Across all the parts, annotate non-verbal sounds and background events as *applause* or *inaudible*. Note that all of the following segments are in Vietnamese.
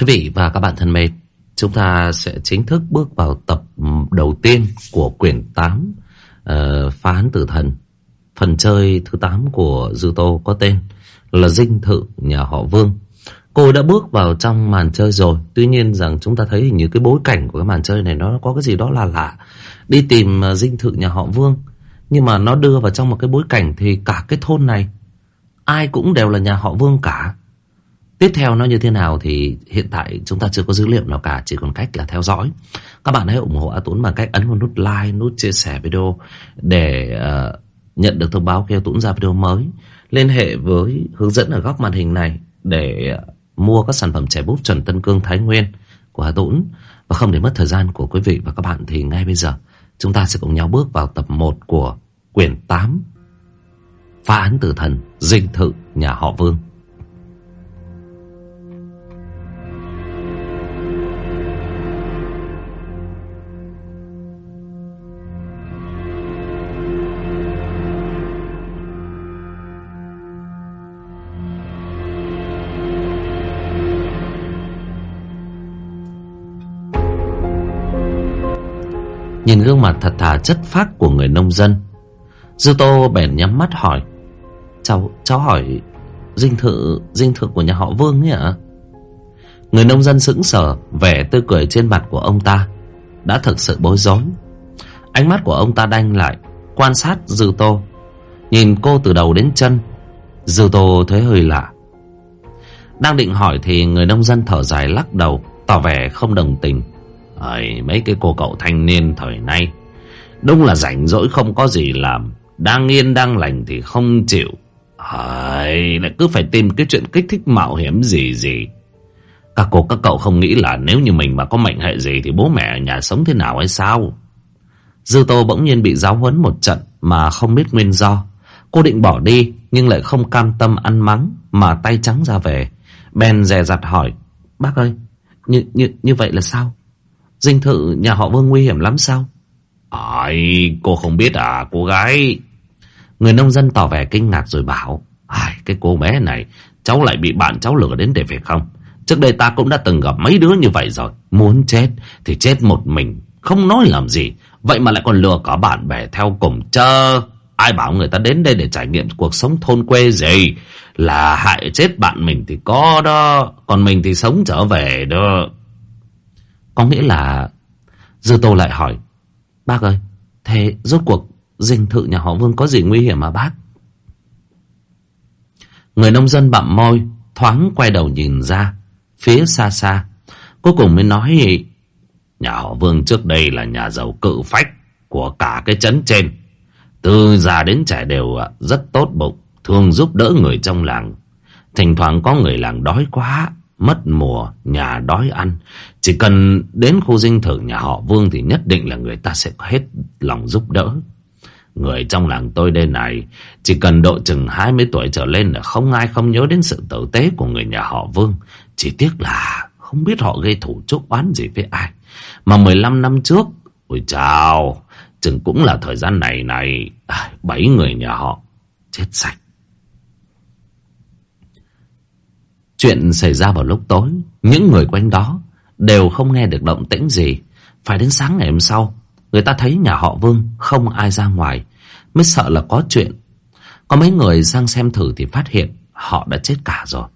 Quý vị và các bạn thân mến, chúng ta sẽ chính thức bước vào tập đầu tiên của quyển 8 uh, ờ, Phá án tử thần. Phần chơi thứ 8 của Dư Tô có tên là Dinh Thự nhà họ Vương. Cô đã bước vào trong màn chơi rồi, tuy nhiên rằng chúng ta thấy hình như cái bối cảnh của cái màn chơi này nó có cái gì đó là lạ. Đi tìm uh, Dinh Thự nhà họ Vương, nhưng mà nó đưa vào trong một cái bối cảnh thì cả cái thôn này ai cũng đều là nhà họ Vương cả. Tiếp theo nó như thế nào thì hiện tại chúng ta chưa có dữ liệu nào cả, chỉ còn cách là theo dõi. Các bạn hãy ủng hộ A Tuấn bằng cách ấn vào nút like, nút chia sẻ video để uh, nhận được thông báo khi A Tuấn ra video mới. Liên hệ với hướng dẫn ở góc màn hình này để uh, mua các sản phẩm trẻ búp chuẩn Tân Cương Thái Nguyên của a Tuấn. Và không để mất thời gian của quý vị và các bạn thì ngay bây giờ chúng ta sẽ cùng nhau bước vào tập 1 của quyển 8 Phá án tử thần Dinh thự nhà họ Vương Nhìn gương mặt thật thà chất phác của người nông dân. Dư Tô bèn nhắm mắt hỏi Cháu, cháu hỏi Dinh thự, dinh thự của nhà họ Vương ấy ạ? Người nông dân sững sờ Vẻ tươi cười trên mặt của ông ta Đã thực sự bối rối. Ánh mắt của ông ta đanh lại Quan sát Dư Tô. Nhìn cô từ đầu đến chân Dư Tô thấy hơi lạ. Đang định hỏi thì người nông dân thở dài lắc đầu Tỏ vẻ không đồng tình. Ây, mấy cái cô cậu thanh niên thời nay. Đúng là rảnh rỗi không có gì làm. Đang yên đang lành thì không chịu. Ây, lại cứ phải tìm cái chuyện kích thích mạo hiểm gì gì. Các cô các cậu không nghĩ là Nếu như mình mà có mệnh hệ gì Thì bố mẹ ở nhà sống thế nào hay sao? Dư Tô bỗng nhiên bị giáo huấn một trận Mà không biết nguyên do. Cô định bỏ đi Nhưng lại không cam tâm ăn mắng Mà tay trắng ra về. Ben dè dặt hỏi Bác ơi như, như, như vậy là sao? Dinh thự nhà họ Vương nguy hiểm lắm sao? Ai, cô không biết à, cô gái. Người nông dân tỏ vẻ kinh ngạc rồi bảo. Ai, cái cô bé này, cháu lại bị bạn cháu lừa đến để về không? Trước đây ta cũng đã từng gặp mấy đứa như vậy rồi. Muốn chết thì chết một mình, không nói làm gì. Vậy mà lại còn lừa cả bạn bè theo cùng chờ. Ai bảo người ta đến đây để trải nghiệm cuộc sống thôn quê gì? Là hại chết bạn mình thì có đó. Còn mình thì sống trở về đó. Có nghĩa là Dư Tô lại hỏi, Bác ơi, Thế rốt cuộc dinh thự nhà họ Vương có gì nguy hiểm mà bác? Người nông dân bặm môi, Thoáng quay đầu nhìn ra, Phía xa xa, Cuối cùng mới nói, Nhà họ Vương trước đây là nhà giàu cự phách Của cả cái trấn trên. Từ già đến trẻ đều à, rất tốt bụng, Thường giúp đỡ người trong làng. Thỉnh thoảng có người làng đói quá mất mùa, nhà đói ăn. Chỉ cần đến khu dinh thự nhà họ Vương thì nhất định là người ta sẽ hết lòng giúp đỡ. Người trong làng tôi đây này, chỉ cần độ chừng 20 tuổi trở lên là không ai không nhớ đến sự tử tế của người nhà họ Vương. Chỉ tiếc là không biết họ gây thủ chuốc oán gì với ai. Mà 15 năm trước, ôi chào, chừng cũng là thời gian này này, à, bảy người nhà họ chết sạch. Chuyện xảy ra vào lúc tối, Những người quanh đó Đều không nghe được động tĩnh gì. Phải đến sáng ngày hôm sau, Người ta thấy nhà họ Vương không ai ra ngoài, Mới sợ là có chuyện. Có mấy người sang xem thử thì phát hiện Họ đã chết cả rồi.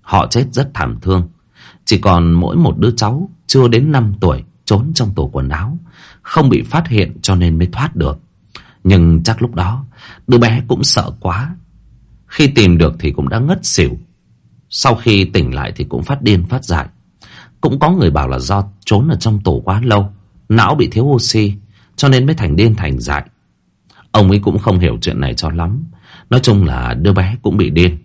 Họ chết rất thảm thương. Chỉ còn mỗi một đứa cháu Chưa đến 5 tuổi Trốn trong tủ quần áo, Không bị phát hiện cho nên mới thoát được. Nhưng chắc lúc đó, Đứa bé cũng sợ quá. Khi tìm được thì cũng đã ngất xỉu sau khi tỉnh lại thì cũng phát điên phát dại. Cũng có người bảo là do trốn ở trong tổ quá lâu, não bị thiếu oxy, cho nên mới thành điên thành dại. Ông ấy cũng không hiểu chuyện này cho lắm. Nói chung là đứa bé cũng bị điên.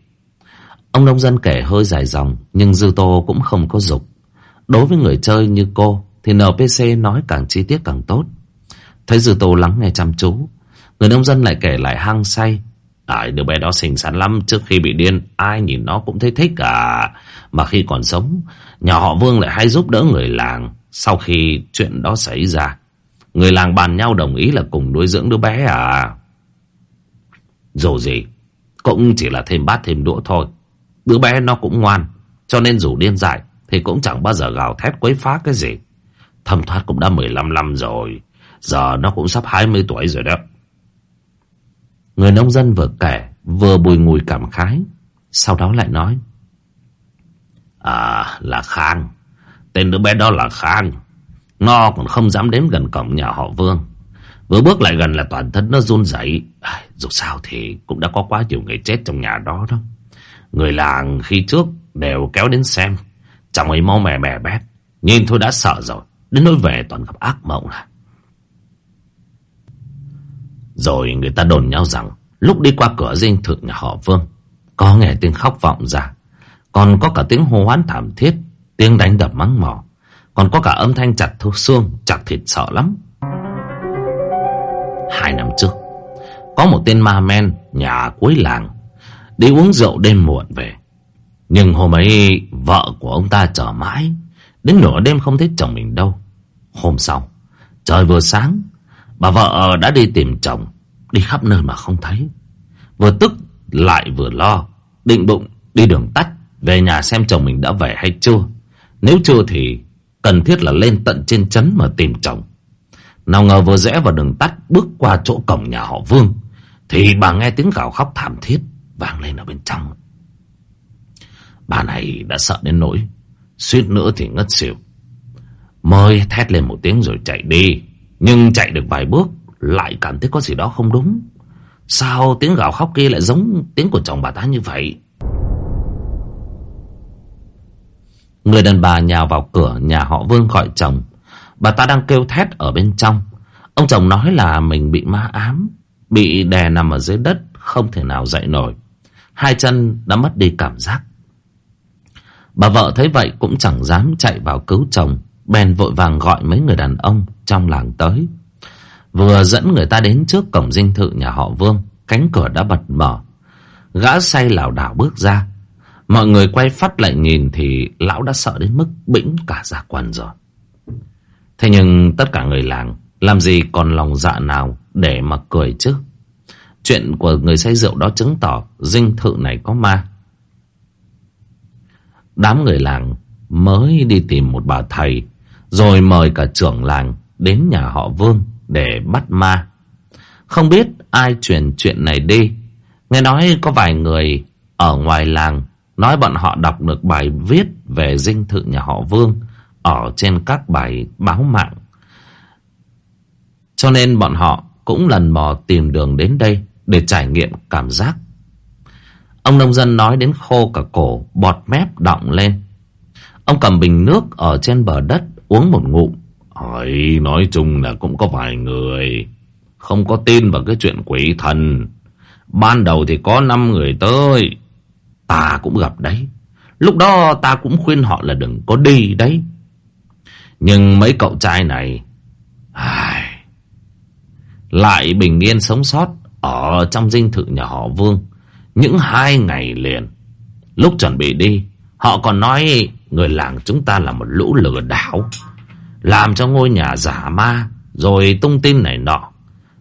Ông nông dân kể hơi dài dòng, nhưng Dư Tô cũng không có dục. Đối với người chơi như cô, thì NPC nói càng chi tiết càng tốt. Thấy Dư Tô lắng nghe chăm chú, người nông dân lại kể lại hăng say Tại đứa bé đó xinh xắn lắm, Trước khi bị điên, Ai nhìn nó cũng thấy thích cả Mà khi còn sống, Nhà họ Vương lại hay giúp đỡ người làng Sau khi chuyện đó xảy ra. Người làng bàn nhau đồng ý là cùng nuôi dưỡng đứa bé à. Dù gì, Cũng chỉ là thêm bát thêm đũa thôi. Đứa bé nó cũng ngoan, Cho nên dù điên dại Thì cũng chẳng bao giờ gào thét quấy phá cái gì. Thâm thoát cũng đã 15 năm rồi, Giờ nó cũng sắp 20 tuổi rồi đó. Người nông dân vừa kể Vừa bùi ngùi cảm khái Sau đó lại nói À là Khang. Tên đứa bé đó là Khang. Nó còn không dám đến gần cổng nhà họ Vương. Vừa bước lại gần là toàn thân nó run rẩy. À, dù sao thì cũng đã có quá nhiều người chết trong nhà đó đó. Người làng khi trước đều kéo đến xem. Chẳng ấy mau mè mè bét. Nhìn thôi đã sợ rồi. Đến nỗi về toàn gặp ác mộng là. Rồi người ta đồn nhau rằng, Lúc đi qua cửa dinh thự nhà họ Vương, Có nghe tiếng khóc vọng ra. Còn có cả tiếng hô hoán thảm thiết, Tiếng đánh đập mắng mỏ. Còn có cả âm thanh chặt thu xương, Chặt thịt sợ lắm. Hai năm trước, Có một tên ma men Nhà cuối làng Đi uống rượu đêm muộn về. Nhưng hôm ấy, vợ của ông ta chờ mãi, Đến nửa đêm không thấy chồng mình đâu. Hôm sau, Trời vừa sáng Bà vợ đã đi tìm chồng, Đi khắp nơi mà không thấy. Vừa tức lại vừa lo, Định bụng đi đường tắt, Về nhà xem chồng mình đã về hay chưa. Nếu chưa thì Cần thiết là lên tận trên chấn mà tìm chồng. Nào ngờ vừa rẽ vào đường tắt, Bước qua chỗ cổng nhà họ Vương, Thì bà nghe tiếng gào khóc thảm thiết Vang lên ở bên trong. Bà này đã sợ đến nỗi, Suýt nữa thì ngất xỉu. Mới thét lên một tiếng rồi chạy đi. Nhưng chạy được vài bước, Lại cảm thấy có gì đó không đúng. Sao tiếng gào khóc kia lại giống tiếng của chồng bà ta như vậy? Người đàn bà nhào vào cửa nhà họ Vương gọi chồng. Bà ta đang kêu thét ở bên trong. Ông chồng nói là mình bị ma ám, Bị đè nằm ở dưới đất, Không thể nào dậy nổi. Hai chân đã mất đi cảm giác. Bà vợ thấy vậy cũng chẳng dám chạy vào cứu chồng. Bèn vội vàng gọi mấy người đàn ông trong làng tới. Vừa dẫn người ta đến trước cổng dinh thự nhà họ Vương, Cánh cửa đã bật mở. Gã say lảo đảo bước ra. Mọi người quay phát lại nhìn Thì lão đã sợ đến mức bĩnh cả da quần rồi. Thế nhưng tất cả người làng, Làm gì còn lòng dạ nào Để mà cười chứ? Chuyện của người say rượu đó chứng tỏ Dinh thự này có ma. Đám người làng mới đi tìm một bà thầy rồi mời cả trưởng làng Đến nhà họ Vương Để bắt ma. Không biết ai truyền chuyện này đi. Nghe nói có vài người Ở ngoài làng Nói bọn họ đọc được bài viết Về dinh thự nhà họ Vương Ở trên các bài báo mạng. Cho nên bọn họ cũng lần mò tìm đường đến đây Để trải nghiệm cảm giác. Ông nông dân nói đến khô cả cổ, Bọt mép đọng lên. Ông cầm bình nước ở trên bờ đất Uống một ngụm. Hỏi nói chung là cũng có vài người. Không có tin vào cái chuyện quỷ thần. Ban đầu thì có 5 người tới. Ta cũng gặp đấy. Lúc đó ta cũng khuyên họ là đừng có đi đấy. Nhưng mấy cậu trai này ai, Lại bình yên sống sót Ở trong dinh thự nhà họ Vương. Những hai ngày liền Lúc chuẩn bị đi Họ còn nói người làng chúng ta là một lũ lừa đảo làm cho ngôi nhà giả ma, rồi tung tin này nọ.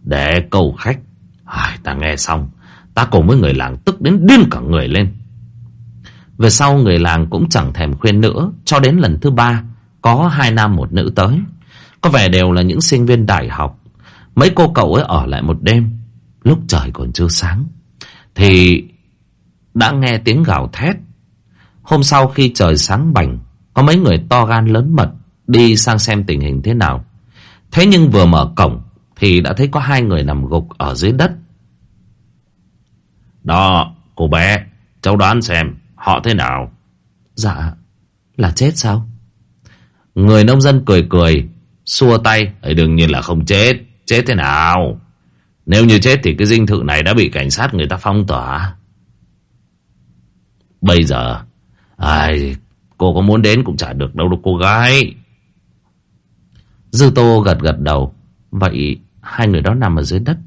Để cầu khách. Ai, ta nghe xong. Ta cùng với người làng tức đến điên cả người lên. Về sau người làng cũng chẳng thèm khuyên nữa, cho đến lần thứ ba, có hai nam một nữ tới. Có vẻ đều là những sinh viên đại học. Mấy cô cậu ấy ở lại một đêm. Lúc trời còn chưa sáng, thì đã nghe tiếng gào thét. Hôm sau khi trời sáng bành, có mấy người to gan lớn mật đi sang xem tình hình thế nào. Thế nhưng vừa mở cổng thì đã thấy có hai người nằm gục ở dưới đất. Đó, cô bé, cháu đoán xem họ thế nào. Dạ, là chết sao? Người nông dân cười cười, xua tay, ấy đương nhiên là không chết, chết thế nào? Nếu như chết thì cái dinh thự này đã bị cảnh sát người ta phong tỏa. Bây giờ, ai, cô có muốn đến cũng chả được đâu đâu cô gái. Dư Tô gật gật đầu. Vậy hai người đó nằm ở dưới đất.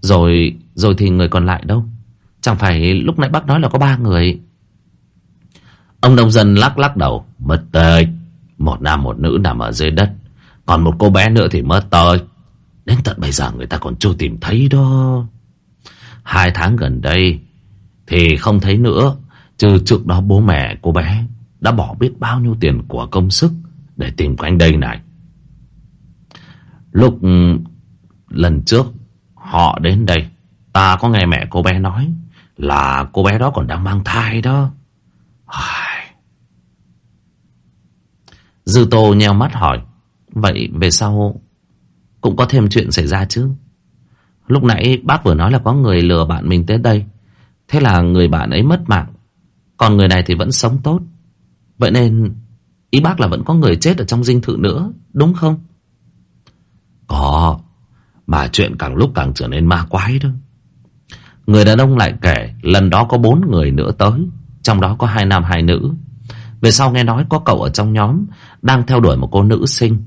Rồi, rồi thì người còn lại đâu? Chẳng phải lúc nãy bác nói là có ba người. Ông nông dân lắc lắc đầu. Mất tơi. Một nam một nữ nằm ở dưới đất. Còn một cô bé nữa thì mất tơi. Đến tận bây giờ người ta còn chưa tìm thấy đó. Hai tháng gần đây thì không thấy nữa. Trừ trước đó bố mẹ cô bé đã bỏ biết bao nhiêu tiền của công sức để tìm quanh đây này. Lúc ừ, lần trước họ đến đây, ta có nghe mẹ cô bé nói là cô bé đó còn đang mang thai đó. Dư Tô nheo mắt hỏi, vậy về sau cũng có thêm chuyện xảy ra chứ? Lúc nãy bác vừa nói là có người lừa bạn mình tới đây, thế là người bạn ấy mất mạng, còn người này thì vẫn sống tốt. Vậy nên ý bác là vẫn có người chết ở trong dinh thự nữa, đúng không? Có, mà chuyện càng lúc càng trở nên ma quái đó. Người đàn ông lại kể lần đó có bốn người nữa tới, trong đó có hai nam hai nữ. Về sau nghe nói có cậu ở trong nhóm đang theo đuổi một cô nữ sinh.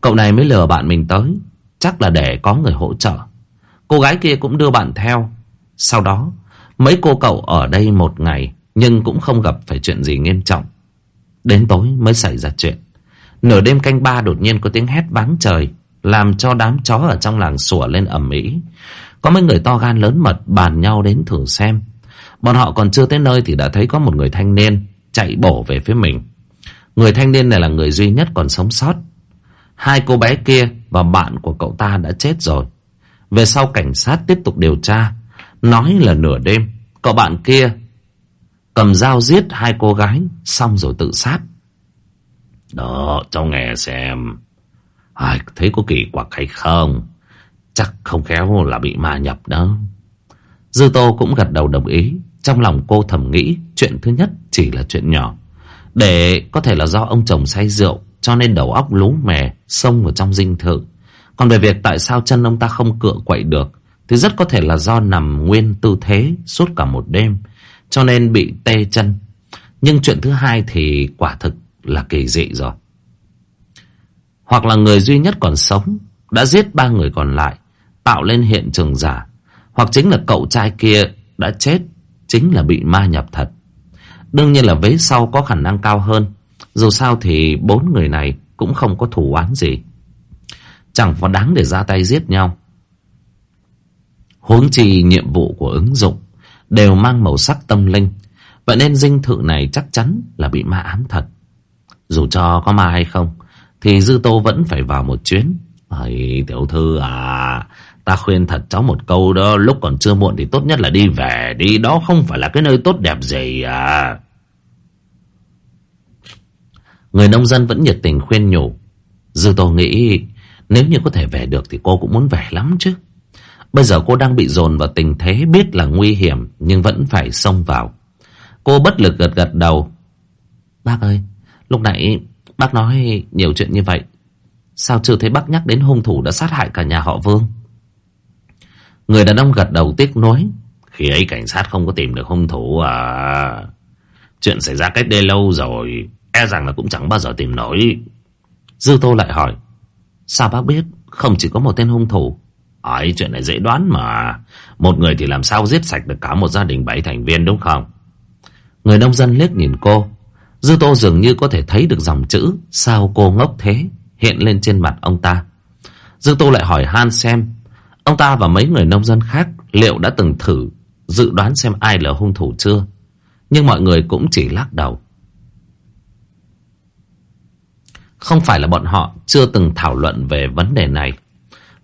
Cậu này mới lừa bạn mình tới, chắc là để có người hỗ trợ. Cô gái kia cũng đưa bạn theo. Sau đó, mấy cô cậu ở đây một ngày nhưng cũng không gặp phải chuyện gì nghiêm trọng. Đến tối mới xảy ra chuyện. Nửa đêm canh ba đột nhiên có tiếng hét váng trời, làm cho đám chó ở trong làng sủa lên ầm ĩ. Có mấy người to gan lớn mật bàn nhau đến thử xem. Bọn họ còn chưa tới nơi thì đã thấy có một người thanh niên chạy bổ về phía mình. Người thanh niên này là người duy nhất còn sống sót. Hai cô bé kia và bạn của cậu ta đã chết rồi. Về sau cảnh sát tiếp tục điều tra. Nói là nửa đêm, cậu bạn kia cầm dao giết hai cô gái xong rồi tự sát. Đó, cháu nghe xem. À, thấy có kỳ quặc hay không? Chắc không khéo là bị ma nhập đó. Dư Tô cũng gật đầu đồng ý. Trong lòng cô thầm nghĩ chuyện thứ nhất chỉ là chuyện nhỏ. Để có thể là do ông chồng say rượu cho nên đầu óc lú mè xông vào trong dinh thự. Còn về việc tại sao chân ông ta không cựa quậy được thì rất có thể là do nằm nguyên tư thế suốt cả một đêm cho nên bị tê chân. Nhưng chuyện thứ hai thì quả thực là kỳ dị rồi. Hoặc là người duy nhất còn sống đã giết ba người còn lại tạo lên hiện trường giả. Hoặc chính là cậu trai kia đã chết chính là bị ma nhập thật. Đương nhiên là vế sau có khả năng cao hơn. Dù sao thì bốn người này cũng không có thủ oán gì. Chẳng có đáng để ra tay giết nhau. Huống chi nhiệm vụ của ứng dụng đều mang màu sắc tâm linh. Vậy nên dinh thự này chắc chắn là bị ma ám thật. Dù cho có ma hay không, thì Dư Tô vẫn phải vào một chuyến. Ấy tiểu thư à, ta khuyên thật cháu một câu đó, lúc còn chưa muộn thì tốt nhất là đi về đi, đó không phải là cái nơi tốt đẹp gì à. Người nông dân vẫn nhiệt tình khuyên nhủ. Dư Tô nghĩ nếu như có thể về được thì cô cũng muốn về lắm chứ. Bây giờ cô đang bị dồn vào tình thế biết là nguy hiểm nhưng vẫn phải xông vào. Cô bất lực gật gật đầu. Bác ơi, lúc nãy bác nói nhiều chuyện như vậy. Sao chưa thấy bác nhắc đến hung thủ đã sát hại cả nhà họ Vương? Người đàn ông gật đầu tiếc nuối. Khi ấy cảnh sát không có tìm được hung thủ à... Chuyện xảy ra cách đây lâu rồi E rằng là cũng chẳng bao giờ tìm nổi Dư Tô lại hỏi, Sao bác biết không chỉ có một tên hung thủ ấy chuyện này dễ đoán mà Một người thì làm sao giết sạch được cả một gia đình bảy thành viên, đúng không Người nông dân liếc nhìn cô Dư Tô dường như có thể thấy được dòng chữ, Sao cô ngốc thế? Hiện lên trên mặt ông ta. Dư Tô lại hỏi Han xem, Ông ta và mấy người nông dân khác Liệu đã từng thử Dự đoán xem ai là hung thủ chưa? Nhưng mọi người cũng chỉ lắc đầu. Không phải là bọn họ chưa từng thảo luận về vấn đề này.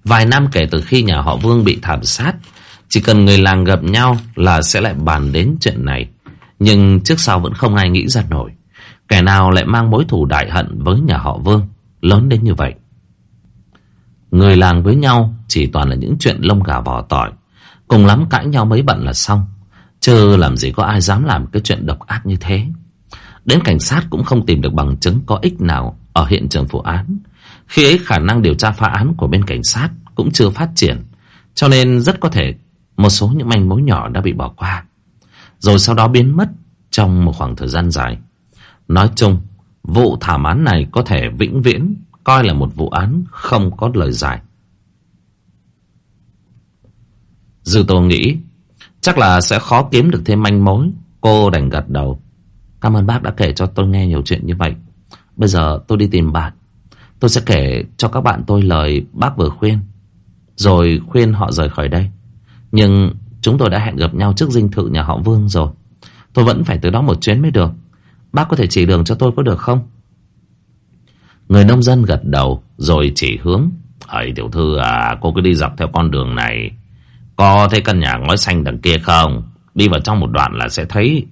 Vài năm kể từ khi nhà họ Vương bị thảm sát, Chỉ cần người làng gặp nhau là sẽ lại bàn đến chuyện này. Nhưng trước sau vẫn không ai nghĩ ra nổi. Kẻ nào lại mang mối thù đại hận với nhà họ Vương, Lớn đến như vậy? Người làng với nhau chỉ toàn là những chuyện lông gà vỏ tỏi. Cùng lắm cãi nhau mấy bận là xong. Chứ làm gì có ai dám làm cái chuyện độc ác như thế. Đến cảnh sát cũng không tìm được bằng chứng có ích nào Ở hiện trường vụ án. Khi ấy khả năng điều tra phá án của bên cảnh sát Cũng chưa phát triển. Cho nên rất có thể Một số những manh mối nhỏ đã bị bỏ qua. Rồi sau đó biến mất Trong một khoảng thời gian dài. Nói chung, Vụ thảm án này có thể vĩnh viễn Coi là một vụ án không có lời giải. Dư Tô nghĩ, Chắc là sẽ khó kiếm được thêm manh mối. Cô đành gật đầu. Cảm ơn bác đã kể cho tôi nghe nhiều chuyện như vậy. Bây giờ tôi đi tìm bạn. Tôi sẽ kể cho các bạn tôi lời bác vừa khuyên. Rồi khuyên họ rời khỏi đây. Nhưng chúng tôi đã hẹn gặp nhau trước dinh thự nhà họ Vương rồi. Tôi vẫn phải tới đó một chuyến mới được. Bác có thể chỉ đường cho tôi có được không? Người nông dân gật đầu, Rồi chỉ hướng. Ấy tiểu thư à Cô cứ đi dọc theo con đường này. Có thấy căn nhà ngói xanh đằng kia không? Đi vào trong một đoạn là sẽ thấy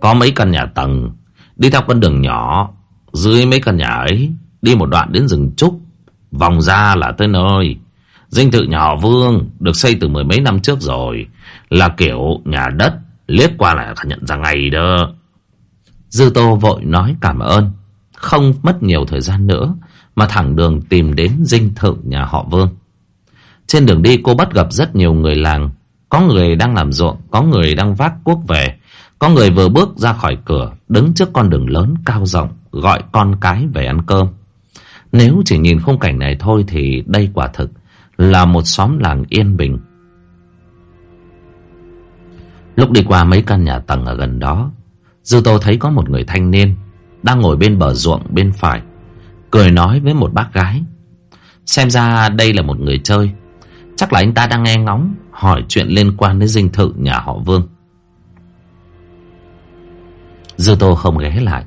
Có mấy căn nhà tầng. Đi theo con đường nhỏ, Dưới mấy căn nhà ấy, Đi một đoạn đến rừng trúc. Vòng ra là tới nơi. Dinh thự nhà họ Vương Được xây từ mười mấy năm trước rồi. Là kiểu nhà đất, Liếc qua là nhận ra ngay đó. Dư Tô vội nói cảm ơn. Không mất nhiều thời gian nữa Mà thẳng đường tìm đến dinh thự nhà họ Vương. Trên đường đi, cô bắt gặp rất nhiều người làng. Có người đang làm ruộng, Có người đang vác cuốc về. Có người vừa bước ra khỏi cửa, Đứng trước con đường lớn cao rộng, Gọi con cái về ăn cơm. Nếu chỉ nhìn khung cảnh này thôi Thì đây quả thực Là một xóm làng yên bình. Lúc đi qua mấy căn nhà tầng ở gần đó Dư Tô thấy có một người thanh niên Đang ngồi bên bờ ruộng bên phải, Cười nói với một bác gái. Xem ra đây là một người chơi. Chắc là anh ta đang nghe ngóng, Hỏi chuyện liên quan đến dinh thự nhà họ Vương. Dư Tô không ghé lại.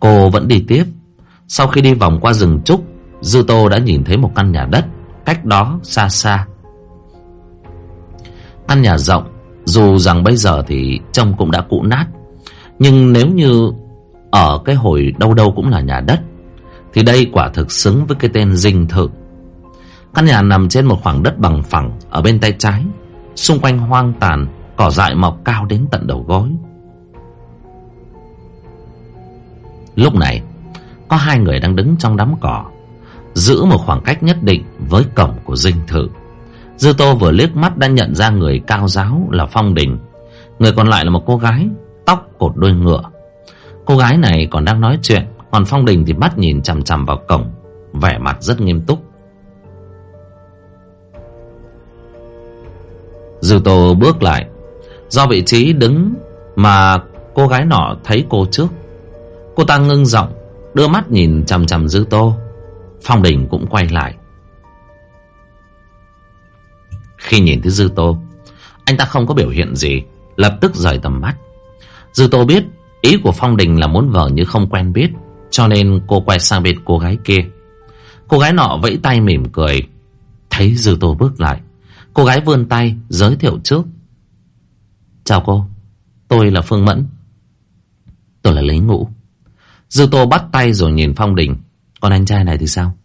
Cô vẫn đi tiếp. Sau khi đi vòng qua rừng trúc, Dư Tô đã nhìn thấy một căn nhà đất Cách đó xa xa. Căn nhà rộng, Dù rằng bây giờ thì trông cũng đã cũ nát. Nhưng nếu như Ở cái hồi đâu đâu cũng là nhà đất, Thì đây quả thực xứng với cái tên dinh thự. Căn nhà nằm trên một khoảng đất bằng phẳng Ở bên tay trái, Xung quanh hoang tàn, Cỏ dại mọc cao đến tận đầu gối. Lúc này, Có hai người đang đứng trong đám cỏ, Giữ một khoảng cách nhất định Với cổng của dinh thự. Dư Tô vừa liếc mắt đã nhận ra người cao giáo là Phong Đình, Người còn lại là một cô gái. Tóc cột đuôi ngựa. Cô gái này còn đang nói chuyện, Còn Phong Đình thì bắt nhìn chằm chằm vào cổng, Vẻ mặt rất nghiêm túc. Dư Tô bước lại, Do vị trí đứng Mà cô gái nọ thấy cô trước. Cô ta ngưng giọng, Đưa mắt nhìn chằm chằm Dư Tô. Phong Đình cũng quay lại. Khi nhìn thấy Dư Tô, Anh ta không có biểu hiện gì, Lập tức rời tầm mắt. Dư Tô biết Ý của Phong Đình là muốn vợ như không quen biết, Cho nên cô quay sang bên cô gái kia. Cô gái nọ vẫy tay mỉm cười. Thấy Dư Tô bước lại, Cô gái vươn tay giới thiệu trước. Chào cô, Tôi là Phương Mẫn. Tôi là Lý Ngũ. Dư Tô bắt tay rồi nhìn Phong Đình. Còn anh trai này thì sao?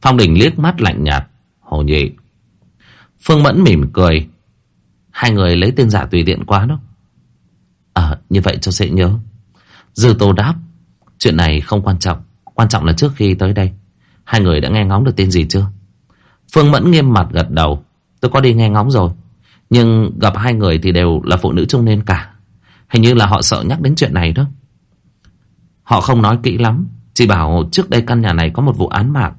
Phong Đình liếc mắt lạnh nhạt, Hồ nhị. Phương Mẫn mỉm cười. Hai người lấy tên giả tùy tiện quá đó. À như vậy cho sẽ nhớ. Dư Tô đáp, Chuyện này không quan trọng Quan trọng là trước khi tới đây. Hai người đã nghe ngóng được tên gì chưa? Phương Mẫn nghiêm mặt gật đầu, Tôi có đi nghe ngóng rồi, Nhưng gặp hai người thì đều là phụ nữ trung niên cả. Hình như là họ sợ nhắc đến chuyện này đó. Họ không nói kỹ lắm, Chỉ bảo trước đây căn nhà này có một vụ án mạng,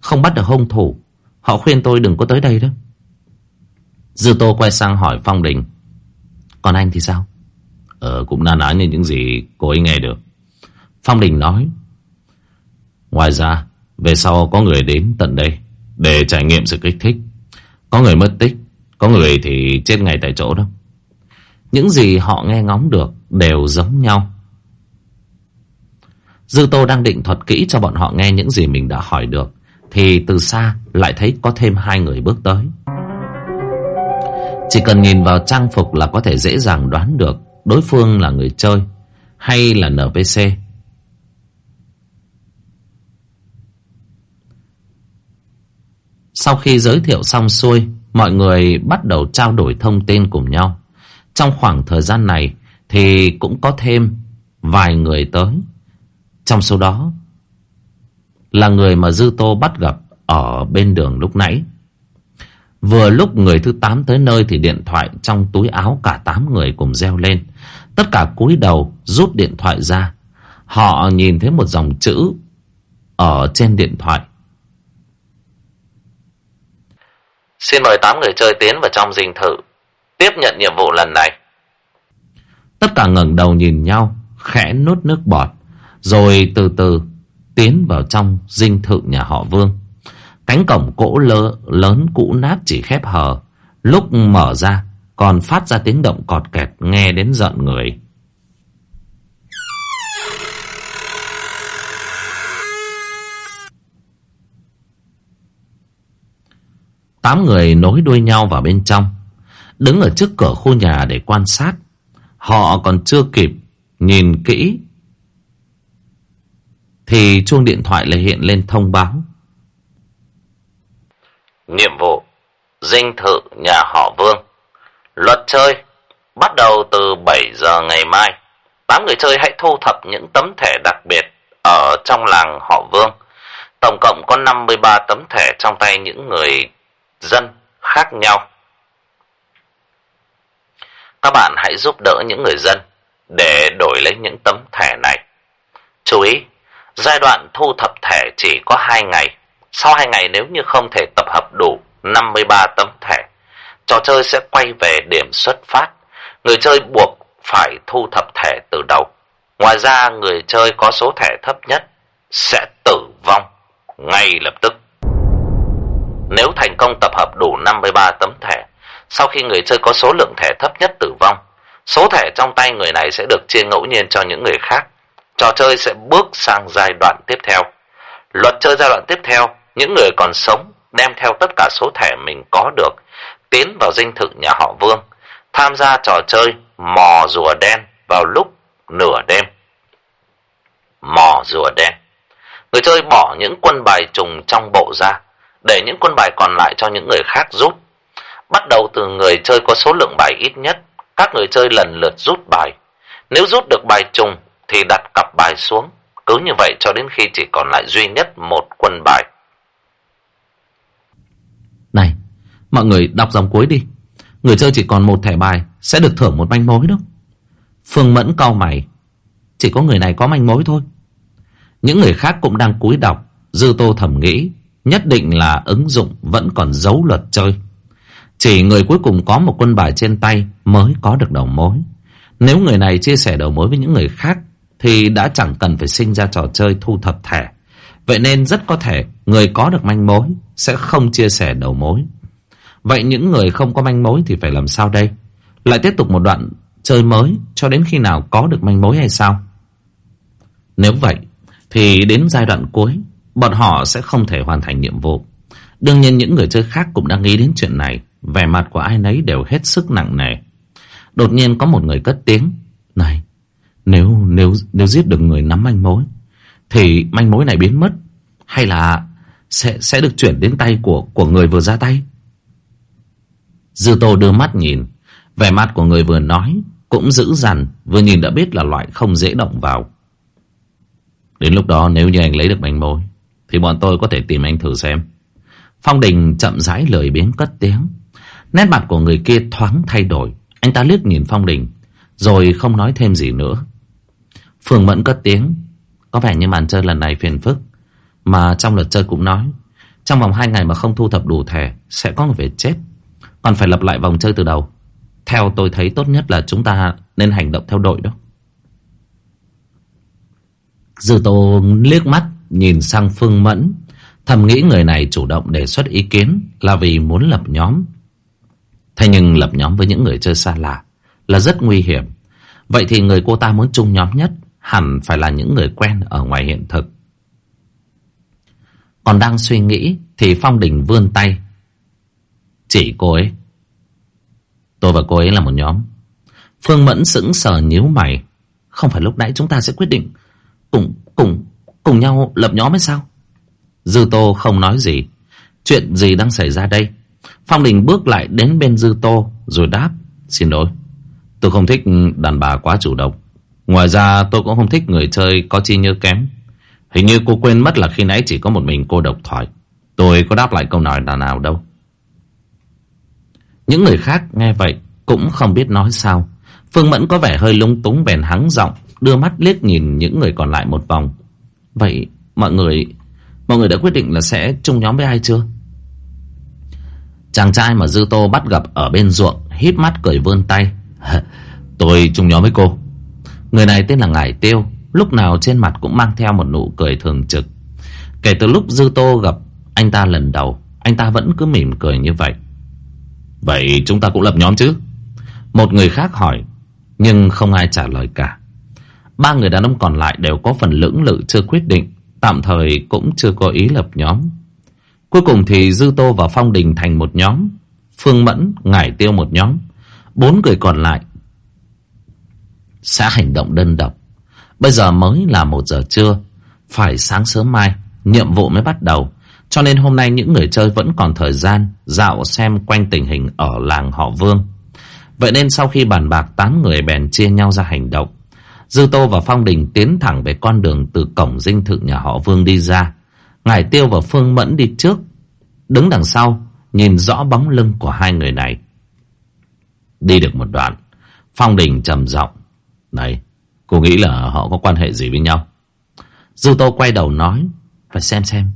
Không bắt được hung thủ. Họ khuyên tôi đừng có tới đây đó. Dư Tô quay sang hỏi Phong Đình, Còn anh thì sao? Ờ cũng na ná như những gì cô ấy nghe được. Phong Đình nói, Ngoài ra, Về sau có người đến tận đây Để trải nghiệm sự kích thích. Có người mất tích, Có người thì chết ngay tại chỗ đó. Những gì họ nghe ngóng được Đều giống nhau. Dư Tô đang định thuật kỹ cho bọn họ nghe những gì mình đã hỏi được, Thì từ xa lại thấy có thêm hai người bước tới. Chỉ cần nhìn vào trang phục là có thể dễ dàng đoán được Đối phương là người chơi Hay là NPC Sau khi giới thiệu xong xuôi, Mọi người bắt đầu trao đổi thông tin cùng nhau. Trong khoảng thời gian này Thì cũng có thêm Vài người tới. Trong số đó Là người mà Dư Tô bắt gặp Ở bên đường lúc nãy. Vừa lúc người thứ tám tới nơi Thì điện thoại trong túi áo Cả tám người cùng reo lên. Tất cả cúi đầu rút điện thoại ra. Họ nhìn thấy một dòng chữ Ở trên điện thoại. Xin mời 8 người chơi tiến vào trong dinh thự. Tiếp nhận nhiệm vụ lần này. Tất cả ngẩng đầu nhìn nhau Khẽ nuốt nước bọt Rồi từ từ Tiến vào trong dinh thự nhà họ Vương Cánh cổng cỗ lơ, lớn cũ nát chỉ khép hờ. Lúc mở ra, còn phát ra tiếng động cọt kẹt nghe đến giận người. Tám người nối đuôi nhau vào bên trong, đứng ở trước cửa khu nhà để quan sát. Họ còn chưa kịp nhìn kỹ thì chuông điện thoại lại hiện lên thông báo Nhiệm vụ Dinh thự nhà họ Vương Luật chơi Bắt đầu từ 7 giờ ngày mai Tám người chơi hãy thu thập những tấm thẻ đặc biệt Ở trong làng họ Vương Tổng cộng có 53 tấm thẻ trong tay những người dân khác nhau. Các bạn hãy giúp đỡ những người dân để đổi lấy những tấm thẻ này. Chú ý, giai đoạn thu thập thẻ chỉ có 2 ngày. Sau hai ngày nếu như không thể tập hợp đủ 53 tấm thẻ, trò chơi sẽ quay về điểm xuất phát. Người chơi buộc phải thu thập thẻ từ đầu. Ngoài ra, người chơi có số thẻ thấp nhất sẽ tử vong ngay lập tức. Nếu thành công tập hợp đủ 53 tấm thẻ, sau khi người chơi có số lượng thẻ thấp nhất tử vong, số thẻ trong tay người này sẽ được chia ngẫu nhiên cho những người khác. Trò chơi sẽ bước sang giai đoạn tiếp theo. Luật chơi giai đoạn tiếp theo, những người còn sống đem theo tất cả số thẻ mình có được, tiến vào dinh thự nhà họ Vương, tham gia trò chơi mò rùa đen vào lúc nửa đêm. Mò rùa đen Người chơi bỏ những quân bài trùng trong bộ ra, để những quân bài còn lại cho những người khác rút. Bắt đầu từ người chơi có số lượng bài ít nhất, các người chơi lần lượt rút bài. Nếu rút được bài trùng thì đặt cặp bài xuống, cứ như vậy cho đến khi chỉ còn lại duy nhất một quân bài. Này, mọi người đọc dòng cuối đi. Người chơi chỉ còn một thẻ bài, sẽ được thưởng một manh mối đó. Phương Mẫn cau mày. Chỉ có người này có manh mối thôi. Những người khác cũng đang cúi đọc Dư Tô thầm nghĩ, Nhất định là ứng dụng vẫn còn giấu luật chơi Chỉ người cuối cùng có một quân bài trên tay Mới có được đầu mối Nếu người này chia sẻ đầu mối với những người khác, Thì đã chẳng cần phải sinh ra trò chơi thu thập thẻ Vậy nên rất có thể Người có được manh mối Sẽ không chia sẻ đầu mối Vậy những người không có manh mối Thì phải làm sao đây Lại tiếp tục một đoạn chơi mới Cho đến khi nào có được manh mối hay sao Nếu vậy thì đến giai đoạn cuối, bọn họ sẽ không thể hoàn thành nhiệm vụ. Đương nhiên những người chơi khác cũng đang nghĩ đến chuyện này, vẻ mặt của ai nấy đều hết sức nặng nề. Đột nhiên có một người cất tiếng, này, nếu nếu nếu giết được người nắm manh mối, thì manh mối này biến mất, hay là sẽ sẽ được chuyển đến tay của của người vừa ra tay? Dư Tô đưa mắt nhìn, vẻ mặt của người vừa nói cũng dữ dằn, vừa nhìn đã biết là loại không dễ động vào. Đến lúc đó nếu như anh lấy được manh mối Thì bọn tôi có thể tìm anh thử xem. Phong Đình chậm rãi lời biến cất tiếng. Nét mặt của người kia thoáng thay đổi. Anh ta liếc nhìn Phong Đình Rồi không nói thêm gì nữa. Phương Mẫn cất tiếng. Có vẻ như màn chơi lần này phiền phức Mà trong luật chơi cũng nói Trong vòng hai ngày mà không thu thập đủ thẻ Sẽ có người phải chết. Còn phải lập lại vòng chơi từ đầu Theo tôi thấy tốt nhất là chúng ta nên hành động theo đội đó Dư Tô liếc mắt nhìn sang Phương Mẫn, thầm nghĩ người này chủ động đề xuất ý kiến là vì muốn lập nhóm. Thế nhưng lập nhóm với những người chơi xa lạ là rất nguy hiểm. Vậy thì người cô ta muốn chung nhóm nhất hẳn phải là những người quen ở ngoài hiện thực. Còn đang suy nghĩ thì Phong Đình vươn tay. Chỉ cô ấy. Tôi và cô ấy là một nhóm. Phương Mẫn sững sờ nhíu mày. Không phải lúc nãy chúng ta sẽ quyết định Cùng, cùng, cùng nhau lập nhóm hay sao? Dư Tô không nói gì. Chuyện gì đang xảy ra đây? Phong Đình bước lại đến bên Dư Tô rồi đáp. Xin lỗi, tôi không thích đàn bà quá chủ động. Ngoài ra tôi cũng không thích người chơi có chi nhớ kém. Hình như cô quên mất là khi nãy chỉ có một mình cô độc thoại. Tôi có đáp lại câu nói nào nào đâu. Những người khác nghe vậy cũng không biết nói sao. Phương Mẫn có vẻ hơi lung túng bèn hắng giọng đưa mắt liếc nhìn những người còn lại một vòng. Vậy mọi người mọi người đã quyết định là sẽ chung nhóm với ai chưa? Chàng trai mà Dư Tô bắt gặp ở bên ruộng híp mắt cười vươn tay. Tôi chung nhóm với cô. Người này tên là Ngải Tiêu, lúc nào trên mặt cũng mang theo một nụ cười thường trực. Kể từ lúc Dư Tô gặp anh ta lần đầu, anh ta vẫn cứ mỉm cười như vậy. Vậy chúng ta cũng lập nhóm chứ? Một người khác hỏi, nhưng không ai trả lời cả. Ba người đàn ông còn lại đều có phần lưỡng lự chưa quyết định Tạm thời cũng chưa có ý lập nhóm Cuối cùng thì Dư Tô và Phong Đình thành một nhóm. Phương Mẫn, Ngải Tiêu một nhóm. Bốn người còn lại sẽ hành động đơn độc. Bây giờ mới là một giờ trưa. Phải sáng sớm mai, nhiệm vụ mới bắt đầu. Cho nên hôm nay những người chơi vẫn còn thời gian dạo xem quanh tình hình ở làng họ Vương. Vậy nên sau khi bàn bạc tám người bèn chia nhau ra hành động. Dư Tô và Phong Đình tiến thẳng về con đường từ cổng dinh thự nhà họ Vương đi ra. Ngải Tiêu và Phương Mẫn đi trước. Đứng đằng sau, nhìn rõ bóng lưng của hai người này. Đi được một đoạn, Phong Đình trầm giọng Này, cô nghĩ là họ có quan hệ gì với nhau? Dư Tô quay đầu nói, phải xem xem.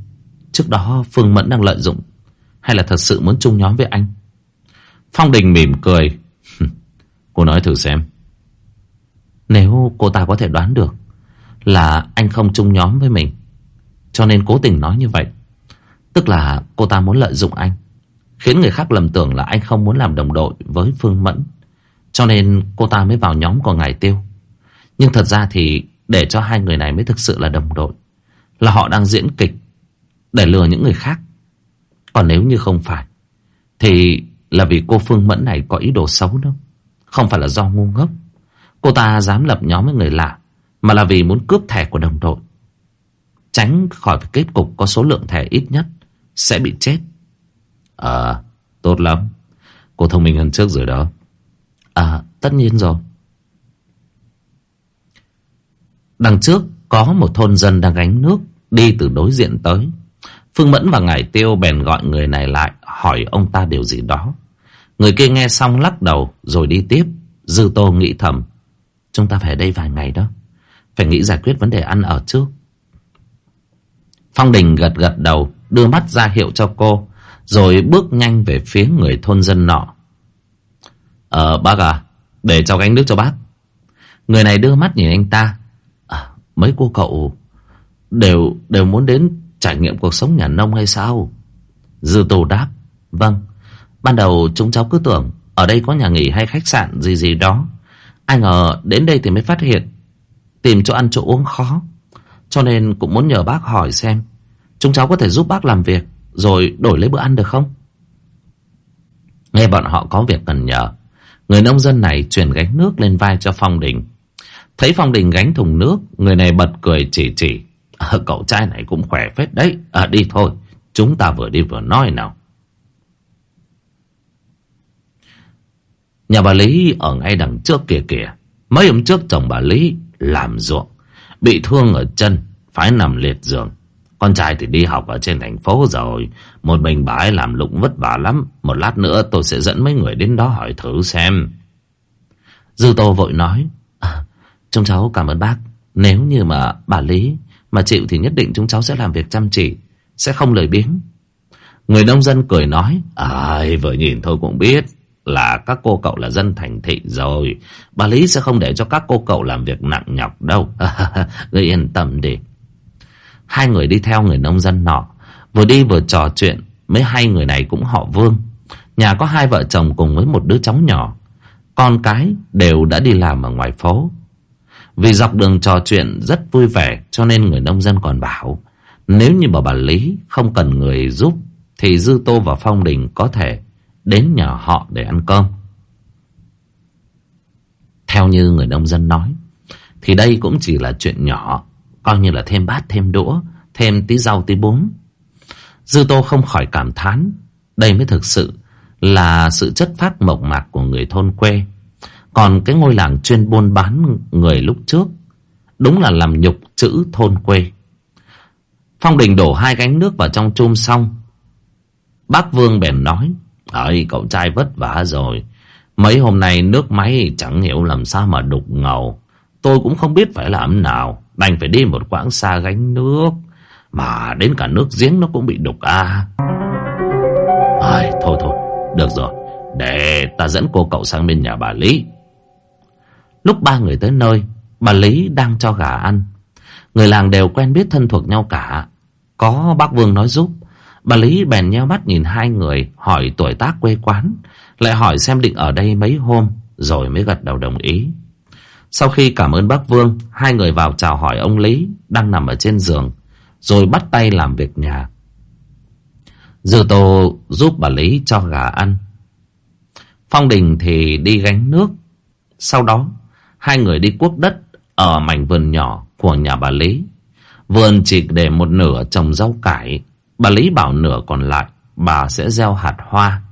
Trước đó Phương Mẫn đang lợi dụng, hay là thật sự muốn chung nhóm với anh? Phong Đình mỉm cười. Cô nói thử xem. Nếu cô ta có thể đoán được là anh không chung nhóm với mình, cho nên cố tình nói như vậy. Tức là cô ta muốn lợi dụng anh, khiến người khác lầm tưởng là anh không muốn làm đồng đội với Phương Mẫn. Cho nên cô ta mới vào nhóm của Ngài Tiêu. Nhưng thật ra thì để cho hai người này mới thực sự là đồng đội. Là họ đang diễn kịch để lừa những người khác. Còn nếu như không phải, thì là vì cô Phương Mẫn này có ý đồ xấu đâu. Không phải là do ngu ngốc. Cô ta dám lập nhóm với người lạ, mà là vì muốn cướp thẻ của đồng đội. Tránh khỏi kết cục có số lượng thẻ ít nhất, sẽ bị chết. À, tốt lắm. Cô thông minh hơn trước rồi đó. À, tất nhiên rồi. Đằng trước có một thôn dân đang gánh nước đi từ đối diện tới. Phương Mẫn và Ngải Tiêu bèn gọi người này lại hỏi ông ta điều gì đó. Người kia nghe xong lắc đầu rồi đi tiếp. Dư Tô nghĩ thầm. Chúng ta phải ở đây vài ngày đó. Phải nghĩ giải quyết vấn đề ăn ở trước. Phong Đình gật gật đầu, đưa mắt ra hiệu cho cô, rồi bước nhanh về phía người thôn dân nọ. Ờ, bác à, để cháu gánh nước cho bác. Người này đưa mắt nhìn anh ta. À, mấy cô cậu đều đều muốn đến trải nghiệm cuộc sống nhà nông hay sao? Dư Tô đáp. Vâng, ban đầu chúng cháu cứ tưởng ở đây có nhà nghỉ hay khách sạn gì gì đó. Ai ngờ đến đây thì mới phát hiện tìm chỗ ăn chỗ uống khó. Cho nên cũng muốn nhờ bác hỏi xem chúng cháu có thể giúp bác làm việc rồi đổi lấy bữa ăn được không? Nghe bọn họ có việc cần nhờ. Người nông dân này chuyển gánh nước lên vai cho Phong Đình. Thấy Phong Đình gánh thùng nước, người này bật cười chỉ chỉ. À, cậu trai này cũng khỏe phết đấy. À, đi thôi, chúng ta vừa đi vừa nói nào. Nhà bà Lý ở ngay đằng trước kia kìa. Mấy hôm trước chồng bà Lý làm ruộng. Bị thương ở chân, phải nằm liệt giường. Con trai thì đi học ở trên thành phố rồi. Một mình bà ấy làm lụng vất vả lắm. Một lát nữa tôi sẽ dẫn mấy người đến đó hỏi thử xem. Dư Tô vội nói. Ờ, à, chúng cháu cảm ơn bác. Nếu như mà bà Lý mà chịu thì nhất định chúng cháu sẽ làm việc chăm chỉ. Sẽ không lời biếng. Người nông dân cười nói. Ai, vừa nhìn thôi cũng biết là các cô cậu là dân thành thị rồi. Bà Lý sẽ không để cho các cô cậu làm việc nặng nhọc đâu. *laughs* Ngươi yên tâm đi. Hai người đi theo người nông dân nọ. Vừa đi vừa trò chuyện. Mấy hai người này cũng họ Vương. Nhà có hai vợ chồng cùng với một đứa cháu nhỏ. Con cái đều đã đi làm ở ngoài phố. Vì dọc đường trò chuyện rất vui vẻ cho nên người nông dân còn bảo nếu như mà bà Lý không cần người giúp thì Dư Tô và Phong Đình có thể đến nhà họ để ăn cơm. Theo như người nông dân nói, thì đây cũng chỉ là chuyện nhỏ, coi như là thêm bát thêm đũa, thêm tí rau tí bún. Dư Tô không khỏi cảm thán, đây mới thực sự là sự chất phát mộc mạc của người thôn quê. Còn cái ngôi làng chuyên buôn bán người lúc trước, đúng là làm nhục chữ thôn quê. Phong Đình đổ hai gánh nước vào trong chum xong. Bác Vương bèn nói, Ơi cậu trai vất vả rồi. Mấy hôm nay nước máy chẳng hiểu làm sao mà đục ngầu. Tôi cũng không biết phải làm nào Đành phải đi một quãng xa gánh nước. Mà đến cả nước giếng nó cũng bị đục à. Ai, Thôi thôi Được rồi. Để ta dẫn cô cậu sang bên nhà bà Lý. Lúc ba người tới nơi Bà Lý đang cho gà ăn Người làng đều quen biết thân thuộc nhau cả Có bác Vương nói giúp Bà Lý bèn nheo mắt nhìn hai người hỏi tuổi tác quê quán, lại hỏi xem định ở đây mấy hôm, rồi mới gật đầu đồng ý. Sau khi cảm ơn bác Vương, hai người vào chào hỏi ông Lý đang nằm ở trên giường, rồi bắt tay làm việc nhà. Dư Tô giúp bà Lý cho gà ăn. Phong Đình thì đi gánh nước. Sau đó, hai người đi cuốc đất ở mảnh vườn nhỏ của nhà bà Lý. Vườn chỉ để một nửa trồng rau cải. Bà Lý bảo nửa còn lại, bà sẽ gieo hạt hoa.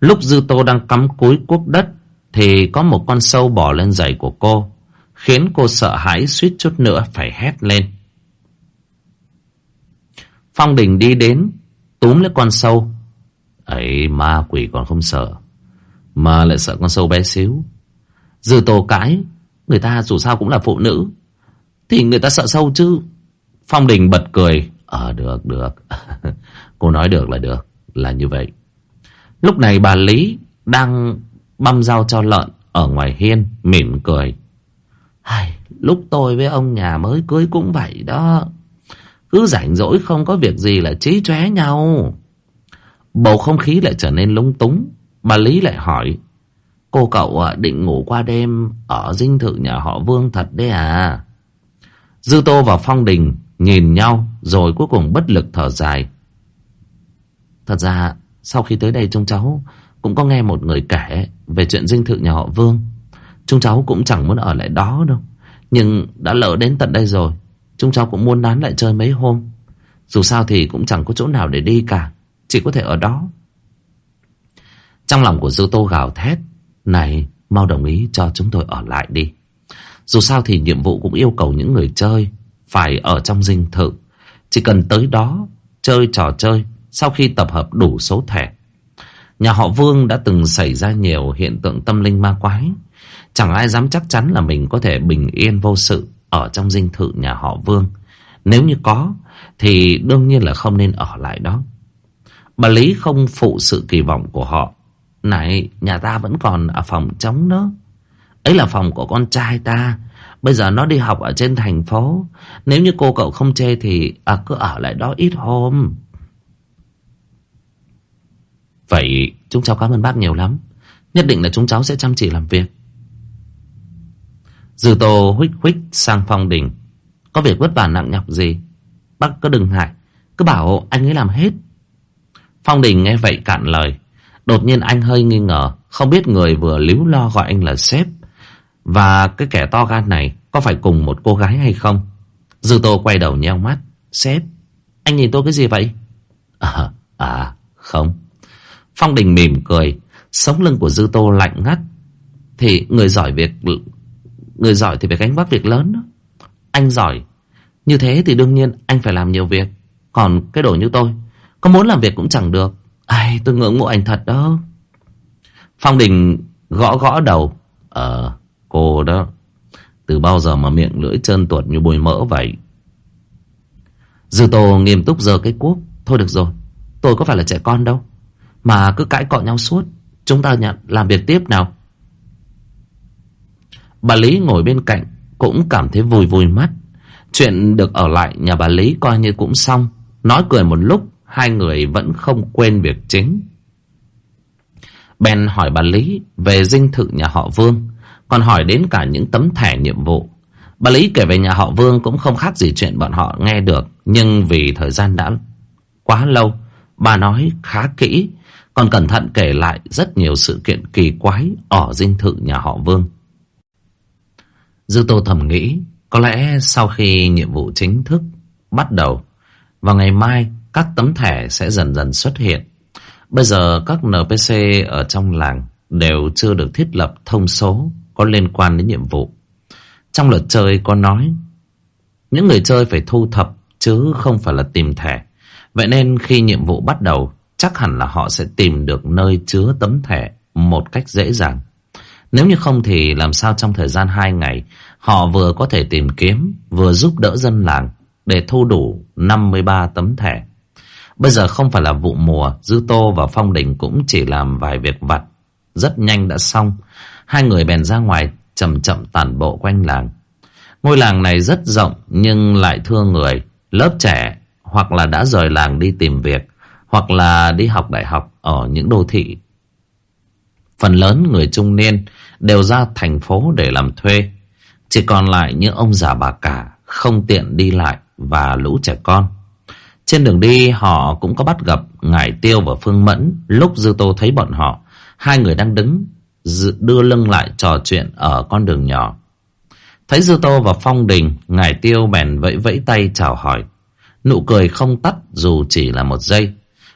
Lúc Dư Tô đang cắm cúi cuốc đất, thì có một con sâu bò lên giày của cô, khiến cô sợ hãi suýt chút nữa phải hét lên. Phong Đình đi đến, túm lấy con sâu. ấy ma quỷ còn không sợ, mà lại sợ con sâu bé xíu. Dư Tô cãi, người ta dù sao cũng là phụ nữ, thì người ta sợ sâu chứ. Phong Đình bật cười, ờ được được, *laughs* cô nói được là được, là như vậy. Lúc này bà Lý đang băm rau cho lợn ở ngoài hiên, mỉm cười. Hay, lúc tôi với ông nhà mới cưới cũng vậy đó. Cứ rảnh rỗi không có việc gì là trí chóe nhau. Bầu không khí lại trở nên lúng túng. Bà Lý lại hỏi. Cô cậu à, định ngủ qua đêm ở dinh thự nhà họ Vương thật đấy à? Dư Tô và Phong Đình nhìn nhau rồi cuối cùng bất lực thở dài. Thật ra, sau khi tới đây chúng cháu cũng có nghe một người kể về chuyện dinh thự nhà họ Vương. Chúng cháu cũng chẳng muốn ở lại đó đâu. Nhưng đã lỡ đến tận đây rồi. Chúng cháu cũng muốn nán lại chơi mấy hôm. Dù sao thì cũng chẳng có chỗ nào để đi cả. Chỉ có thể ở đó. Trong lòng của Dư Tô gào thét. Này, mau đồng ý cho chúng tôi ở lại đi. Dù sao thì nhiệm vụ cũng yêu cầu những người chơi phải ở trong dinh thự. Chỉ cần tới đó chơi trò chơi sau khi tập hợp đủ số thẻ. Nhà họ Vương đã từng xảy ra nhiều hiện tượng tâm linh ma quái. Chẳng ai dám chắc chắn là mình có thể bình yên vô sự ở trong dinh thự nhà họ Vương. Nếu như có, thì đương nhiên là không nên ở lại đó. Bà Lý không phụ sự kỳ vọng của họ. Này, nhà ta vẫn còn ở phòng trống đó. Ấy là phòng của con trai ta. Bây giờ nó đi học ở trên thành phố. Nếu như cô cậu không chê thì à, cứ ở lại đó ít hôm. Vậy chúng cháu cảm ơn bác nhiều lắm. Nhất định là chúng cháu sẽ chăm chỉ làm việc. Dư tô huých huých sang phong đình. Có việc vất vả nặng nhọc gì? Bác cứ đừng ngại. Cứ bảo anh ấy làm hết. Phong đình nghe vậy cạn lời. Đột nhiên anh hơi nghi ngờ. Không biết người vừa líu lo gọi anh là sếp. Và cái kẻ to gan này có phải cùng một cô gái hay không? Dư tô quay đầu nheo mắt. Sếp, anh nhìn tôi cái gì vậy? À, à không. Phong Đình mỉm cười, sống lưng của Dư Tô lạnh ngắt. Thì người giỏi việc người giỏi thì phải gánh vác việc lớn đó. Anh giỏi, như thế thì đương nhiên anh phải làm nhiều việc. Còn cái đồ như tôi, có muốn làm việc cũng chẳng được. Ai, tôi ngưỡng mộ anh thật đó. Phong Đình gõ gõ đầu. Ờ, cô đó, từ bao giờ mà miệng lưỡi trơn tuột như bôi mỡ vậy? Dư Tô nghiêm túc giơ cái cuốc. Thôi được rồi, tôi có phải là trẻ con đâu. Mà cứ cãi cọ nhau suốt Chúng ta nhận làm việc tiếp nào Bà Lý ngồi bên cạnh Cũng cảm thấy vui vui mắt Chuyện được ở lại nhà bà Lý coi như cũng xong Nói cười một lúc Hai người vẫn không quên việc chính Ben hỏi bà Lý Về dinh thự nhà họ Vương Còn hỏi đến cả những tấm thẻ nhiệm vụ Bà Lý kể về nhà họ Vương Cũng không khác gì chuyện bọn họ nghe được Nhưng vì thời gian đã quá lâu Bà nói khá kỹ còn cẩn thận kể lại rất nhiều sự kiện kỳ quái ở dinh thự nhà họ Vương. Dư Tô thầm nghĩ, có lẽ sau khi nhiệm vụ chính thức bắt đầu, vào ngày mai các tấm thẻ sẽ dần dần xuất hiện. Bây giờ các NPC ở trong làng đều chưa được thiết lập thông số có liên quan đến nhiệm vụ. Trong luật chơi có nói, những người chơi phải thu thập chứ không phải là tìm thẻ. Vậy nên khi nhiệm vụ bắt đầu, chắc hẳn là họ sẽ tìm được nơi chứa tấm thẻ một cách dễ dàng. Nếu như không thì làm sao trong thời gian 2 ngày họ vừa có thể tìm kiếm vừa giúp đỡ dân làng để thu đủ 53 tấm thẻ. Bây giờ không phải là vụ mùa, Dư Tô và Phong Đình cũng chỉ làm vài việc vặt. Rất nhanh đã xong, hai người bèn ra ngoài chậm chậm tản bộ quanh làng. Ngôi làng này rất rộng nhưng lại thưa người, lớp trẻ hoặc là đã rời làng đi tìm việc hoặc là đi học đại học ở những đô thị. Phần lớn người trung niên đều ra thành phố để làm thuê. Chỉ còn lại những ông già bà cả không tiện đi lại và lũ trẻ con. Trên đường đi, họ cũng có bắt gặp Ngải Tiêu và Phương Mẫn. Lúc Dư Tô thấy bọn họ, Hai người đang đứng đưa lưng lại trò chuyện ở con đường nhỏ. Thấy Dư Tô và Phong Đình, Ngải Tiêu bèn vẫy vẫy tay chào hỏi. Nụ cười không tắt dù chỉ là một giây.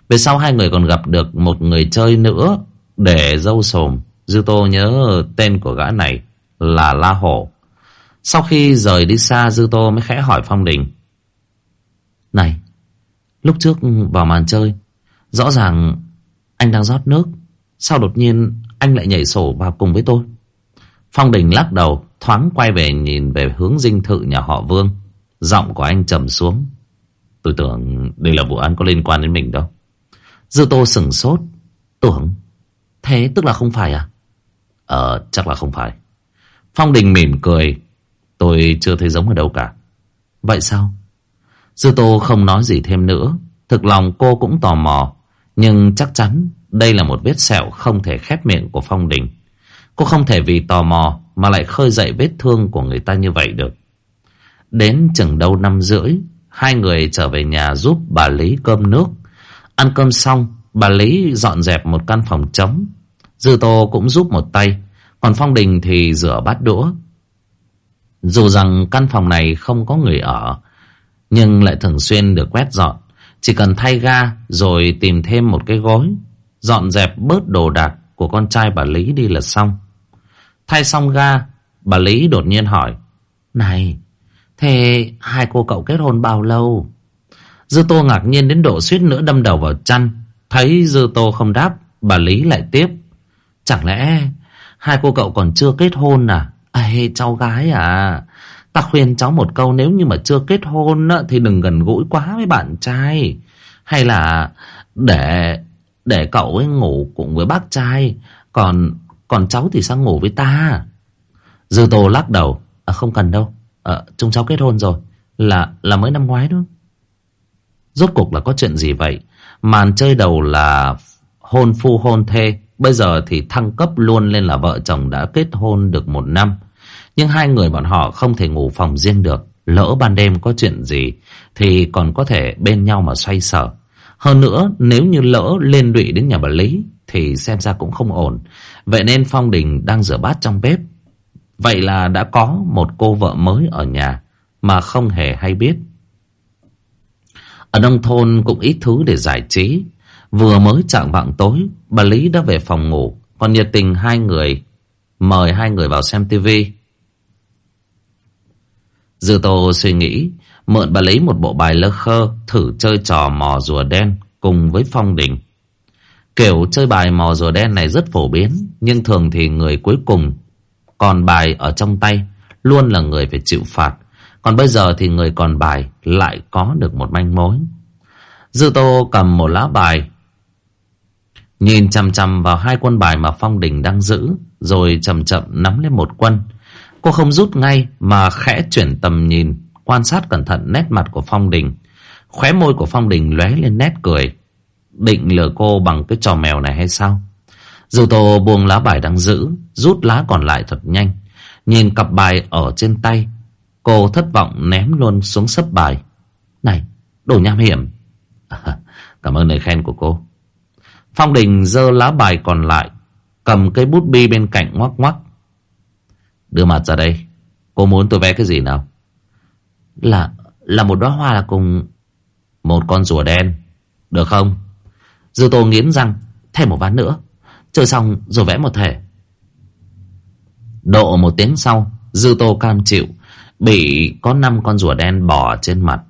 Về sau hai người còn gặp được một người chơi nữa Để dâu sồm. Dư Tô nhớ tên của gã này là La Hổ. Sau khi rời đi xa, Dư Tô mới khẽ hỏi Phong Đình. Này Lúc trước vào màn chơi, Rõ ràng anh đang rót nước. Sao đột nhiên anh lại nhảy sổ vào cùng với tôi? Phong Đình lắc đầu, Thoáng quay về nhìn về hướng dinh thự nhà họ Vương. Giọng của anh trầm xuống. Tôi tưởng đây là vụ án có liên quan đến mình đâu. Dư Tô sửng sốt. Tưởng? Thế tức là không phải à? Ờ chắc là không phải. Phong Đình mỉm cười. Tôi chưa thấy giống ở đâu cả. Vậy sao? Sư Tô không nói gì thêm nữa. Thực lòng cô cũng tò mò. Nhưng chắc chắn đây là một vết sẹo không thể khép miệng của Phong Đình. Cô không thể vì tò mò Mà lại khơi dậy vết thương của người ta như vậy được. Đến chừng đầu năm rưỡi, Hai người trở về nhà giúp bà Lý cơm nước. Ăn cơm xong, Bà Lý dọn dẹp một căn phòng trống. Dư Tô cũng giúp một tay, Còn Phong Đình thì rửa bát đũa. Dù rằng căn phòng này không có người ở nhưng lại thường xuyên được quét dọn. Chỉ cần thay ga Rồi tìm thêm một cái gối Dọn dẹp bớt đồ đạc Của con trai bà Lý đi là xong. Thay xong ga Bà Lý đột nhiên hỏi Này Thế hai cô cậu kết hôn bao lâu? Dư Tô ngạc nhiên đến độ suýt nữa đâm đầu vào chăn. Thấy Dư Tô không đáp Bà Lý lại tiếp Chẳng lẽ hai cô cậu còn chưa kết hôn à? Ê, cháu gái à, ta khuyên cháu một câu nếu như mà chưa kết hôn thì đừng gần gũi quá với bạn trai. Hay là để để cậu ấy ngủ cùng với bác trai, còn còn cháu thì sang ngủ với ta. Dư Tô lắc đầu, à, không cần đâu, à, chúng cháu kết hôn rồi, là là mới năm ngoái đó. Rốt cuộc là có chuyện gì vậy? Màn chơi đầu là hôn phu hôn thê Bây giờ thì thăng cấp luôn lên là vợ chồng đã kết hôn được một năm. Nhưng hai người bọn họ không thể ngủ phòng riêng được. Lỡ ban đêm có chuyện gì, thì còn có thể bên nhau mà xoay sở. Hơn nữa, nếu như lỡ lên lụy đến nhà bà Lý, thì xem ra cũng không ổn. Vậy nên Phong Đình đang rửa bát trong bếp. Vậy là đã có một cô vợ mới ở nhà, mà không hề hay biết. Ở nông thôn cũng ít thứ để giải trí. Vừa mới chạng vạng tối, Bà Lý đã về phòng ngủ Còn nhiệt tình hai người, Mời hai người vào xem tivi Dư Tô suy nghĩ, Mượn bà lấy một bộ bài lơ khơ, Thử chơi trò mò rùa đen Cùng với Phong Đình. Kiểu chơi bài mò rùa đen này rất phổ biến, Nhưng thường thì người cuối cùng Còn bài ở trong tay Luôn là người phải chịu phạt. Còn bây giờ thì người còn bài Lại có được một manh mối. Dư Tô cầm một lá bài, Nhìn chằm chằm vào hai quân bài mà Phong Đình đang giữ, Rồi chậm chậm nắm lên một quân. Cô không rút ngay mà khẽ chuyển tầm nhìn Quan sát cẩn thận nét mặt của Phong Đình. Khóe môi của Phong Đình lóe lên nét cười. Định lừa cô bằng cái trò mèo này hay sao? Dù tô buông lá bài đang giữ Rút lá còn lại thật nhanh. Nhìn cặp bài ở trên tay Cô thất vọng ném luôn xuống sấp bài. Này đồ nham hiểm. *laughs* Cảm ơn lời khen của cô. Phong Đình giơ lá bài còn lại, cầm cây bút bi bên cạnh ngoắc ngoắc. Đưa mặt ra đây, cô muốn tôi vẽ cái gì nào? Là, là một đóa hoa là cùng một con rùa đen, được không? Dư Tô nghiến răng, thêm một ván nữa, chơi xong rồi vẽ một thể. Độ một tiếng sau, Dư Tô cam chịu, bị có năm con rùa đen bỏ trên mặt.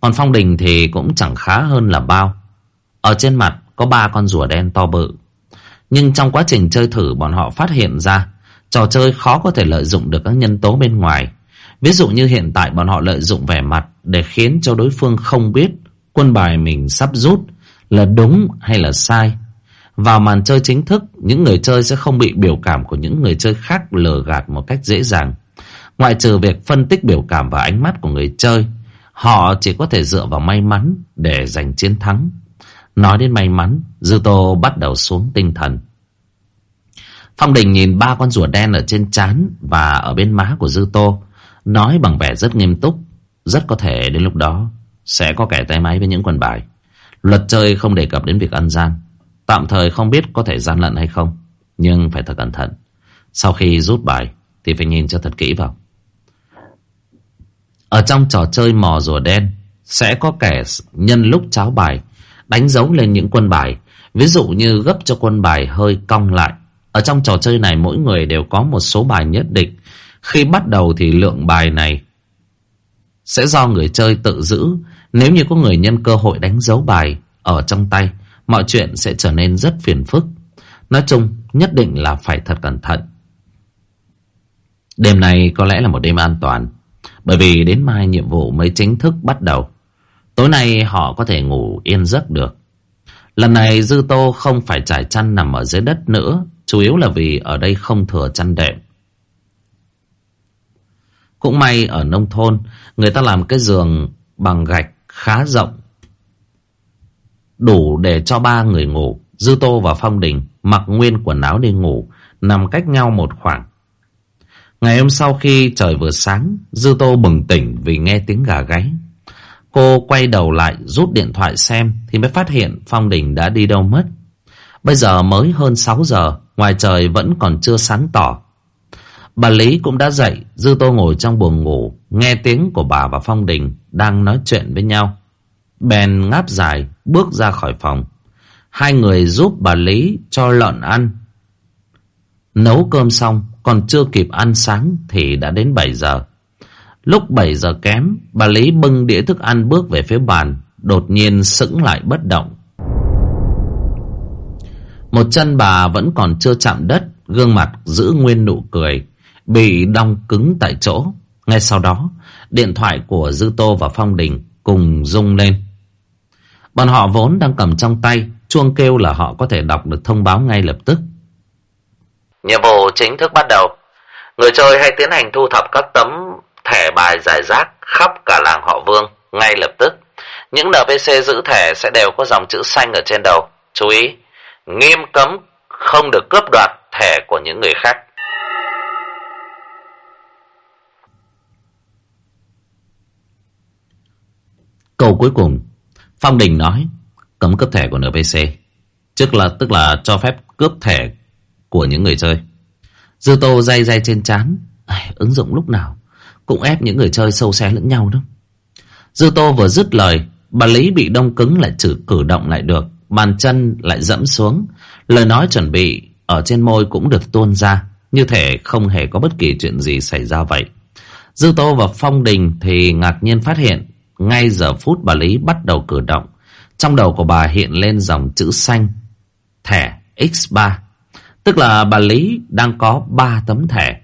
Còn Phong Đình thì cũng chẳng khá hơn là bao. Ở trên mặt có ba con rùa đen to bự. Nhưng trong quá trình chơi thử bọn họ phát hiện ra trò chơi khó có thể lợi dụng được các nhân tố bên ngoài. Ví dụ như hiện tại bọn họ lợi dụng vẻ mặt để khiến cho đối phương không biết quân bài mình sắp rút là đúng hay là sai. Vào màn chơi chính thức, những người chơi sẽ không bị biểu cảm của những người chơi khác lừa gạt một cách dễ dàng. Ngoại trừ việc phân tích biểu cảm và ánh mắt của người chơi, họ chỉ có thể dựa vào may mắn để giành chiến thắng. Nói đến may mắn, Dư Tô bắt đầu xuống tinh thần. Phong Đình nhìn ba con rùa đen ở trên trán và ở bên má của Dư Tô, nói bằng vẻ rất nghiêm túc. Rất có thể đến lúc đó, sẽ có kẻ tay máy với những quân bài. Luật chơi không đề cập đến việc ăn gian. Tạm thời không biết có thể gian lận hay không. Nhưng phải thật cẩn thận. Sau khi rút bài thì phải nhìn cho thật kỹ vào. Ở trong trò chơi mò rùa đen sẽ có kẻ nhân lúc cháo bài đánh dấu lên những quân bài. Ví dụ như gấp cho quân bài hơi cong lại. Ở trong trò chơi này mỗi người đều có một số bài nhất định. Khi bắt đầu thì lượng bài này sẽ do người chơi tự giữ. Nếu như có người nhân cơ hội đánh dấu bài ở trong tay, mọi chuyện sẽ trở nên rất phiền phức. Nói chung, nhất định là phải thật cẩn thận. Đêm này có lẽ là một đêm an toàn, bởi vì đến mai nhiệm vụ mới chính thức bắt đầu. Tối nay họ có thể ngủ yên giấc được. Lần này Dư Tô không phải trải chăn nằm ở dưới đất nữa, chủ yếu là vì ở đây không thừa chăn đệm. Cũng may ở nông thôn, người ta làm cái giường bằng gạch khá rộng. Đủ để cho ba người ngủ. Dư Tô và Phong Đình mặc nguyên quần áo đi ngủ, nằm cách nhau một khoảng. Ngày hôm sau khi trời vừa sáng, Dư Tô bừng tỉnh vì nghe tiếng gà gáy. Cô quay đầu lại rút điện thoại xem thì mới phát hiện Phong Đình đã đi đâu mất. Bây giờ mới hơn 6 giờ, ngoài trời vẫn còn chưa sáng tỏ. Bà Lý cũng đã dậy, Dư Tô ngồi trong buồng ngủ, nghe tiếng của bà và Phong Đình đang nói chuyện với nhau. Bèn ngáp dài, bước ra khỏi phòng. Hai người giúp bà Lý cho lợn ăn. Nấu cơm xong, còn chưa kịp ăn sáng thì đã đến 7 giờ. Lúc 7 giờ kém, bà Lý bưng đĩa thức ăn bước về phía bàn, đột nhiên sững lại bất động. Một chân bà vẫn còn chưa chạm đất, gương mặt giữ nguyên nụ cười, bị đong cứng tại chỗ. Ngay sau đó, điện thoại của Dư Tô và Phong Đình cùng rung lên. Bọn họ vốn đang cầm trong tay, chuông kêu là họ có thể đọc được thông báo ngay lập tức. Nhiệm vụ chính thức bắt đầu. Người chơi hãy tiến hành thu thập các tấm thẻ bài giải rác khắp cả làng họ Vương ngay lập tức. Những NPC giữ thẻ sẽ đều có dòng chữ xanh ở trên đầu. Chú ý, nghiêm cấm không được cướp đoạt thẻ của những người khác. Câu cuối cùng, Phong Đình nói cấm cướp thẻ của NPC. Tức là tức là cho phép cướp thẻ của những người chơi. Dư Tô day day trên chán, ứng dụng lúc nào cũng ép những người chơi sâu xé lẫn nhau đó. Dư Tô vừa dứt lời, bà Lý bị đông cứng lại chử cử động lại được, bàn chân lại dẫm xuống, lời nói chuẩn bị ở trên môi cũng được tuôn ra, như thể không hề có bất kỳ chuyện gì xảy ra vậy. Dư Tô và Phong Đình thì ngạc nhiên phát hiện, ngay giờ phút bà Lý bắt đầu cử động, trong đầu của bà hiện lên dòng chữ xanh, thẻ X3, tức là bà Lý đang có 3 tấm thẻ.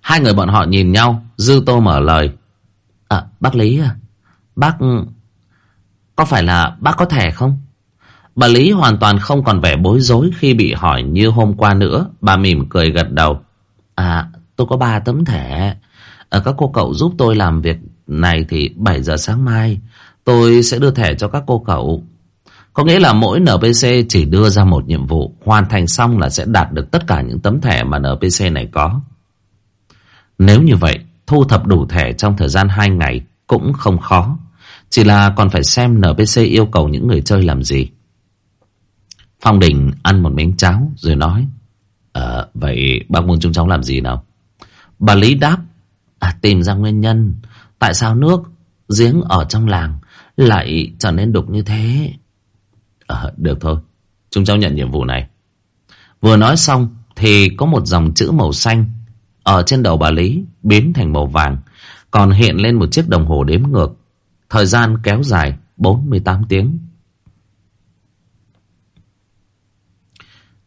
Hai người bọn họ nhìn nhau, Dư Tô mở lời. À, bác Lý à, bác... Có phải là bác có thẻ không? Bà Lý hoàn toàn không còn vẻ bối rối khi bị hỏi như hôm qua nữa. Bà mỉm cười gật đầu. À, tôi có ba tấm thẻ. À, các cô cậu giúp tôi làm việc này thì 7 giờ sáng mai tôi sẽ đưa thẻ cho các cô cậu. Có nghĩa là mỗi NPC chỉ đưa ra một nhiệm vụ, hoàn thành xong là sẽ đạt được tất cả những tấm thẻ mà NPC này có. Nếu như vậy, thu thập đủ thẻ trong thời gian 2 ngày cũng không khó. Chỉ là còn phải xem NPC yêu cầu những người chơi làm gì. Phong Đình ăn một miếng cháo rồi nói. Ờ, vậy bác muốn chúng cháu làm gì nào? Bà Lý đáp. À, tìm ra nguyên nhân. Tại sao nước giếng ở trong làng lại trở nên đục như thế? Ờ, được thôi. Chúng cháu nhận nhiệm vụ này. Vừa nói xong thì có một dòng chữ màu xanh ở trên đầu bà Lý biến thành màu vàng, còn hiện lên một chiếc đồng hồ đếm ngược. Thời gian kéo dài 48 tiếng.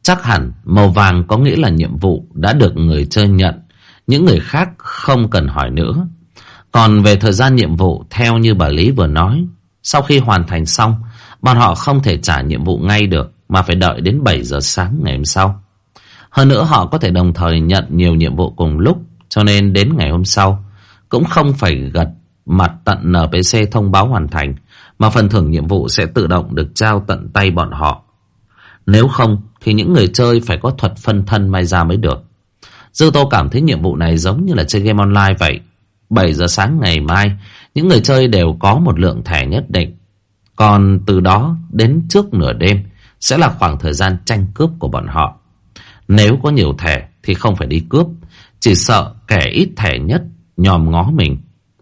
Chắc hẳn màu vàng có nghĩa là nhiệm vụ đã được người chơi nhận. Những người khác không cần hỏi nữa. Còn về thời gian nhiệm vụ theo như bà Lý vừa nói, sau khi hoàn thành xong, bọn họ không thể trả nhiệm vụ ngay được mà phải đợi đến 7 giờ sáng ngày hôm sau. Hơn nữa họ có thể đồng thời nhận nhiều nhiệm vụ cùng lúc cho nên đến ngày hôm sau cũng không phải gật mặt tận NPC thông báo hoàn thành mà phần thưởng nhiệm vụ sẽ tự động được trao tận tay bọn họ. Nếu không thì những người chơi phải có thuật phân thân may ra mới được. Dư Tô cảm thấy nhiệm vụ này giống như là chơi game online vậy. 7 giờ sáng ngày mai, những người chơi đều có một lượng thẻ nhất định. Còn từ đó đến trước nửa đêm sẽ là khoảng thời gian tranh cướp của bọn họ. Nếu có nhiều thẻ thì không phải đi cướp, chỉ sợ kẻ ít thẻ nhất nhòm ngó mình.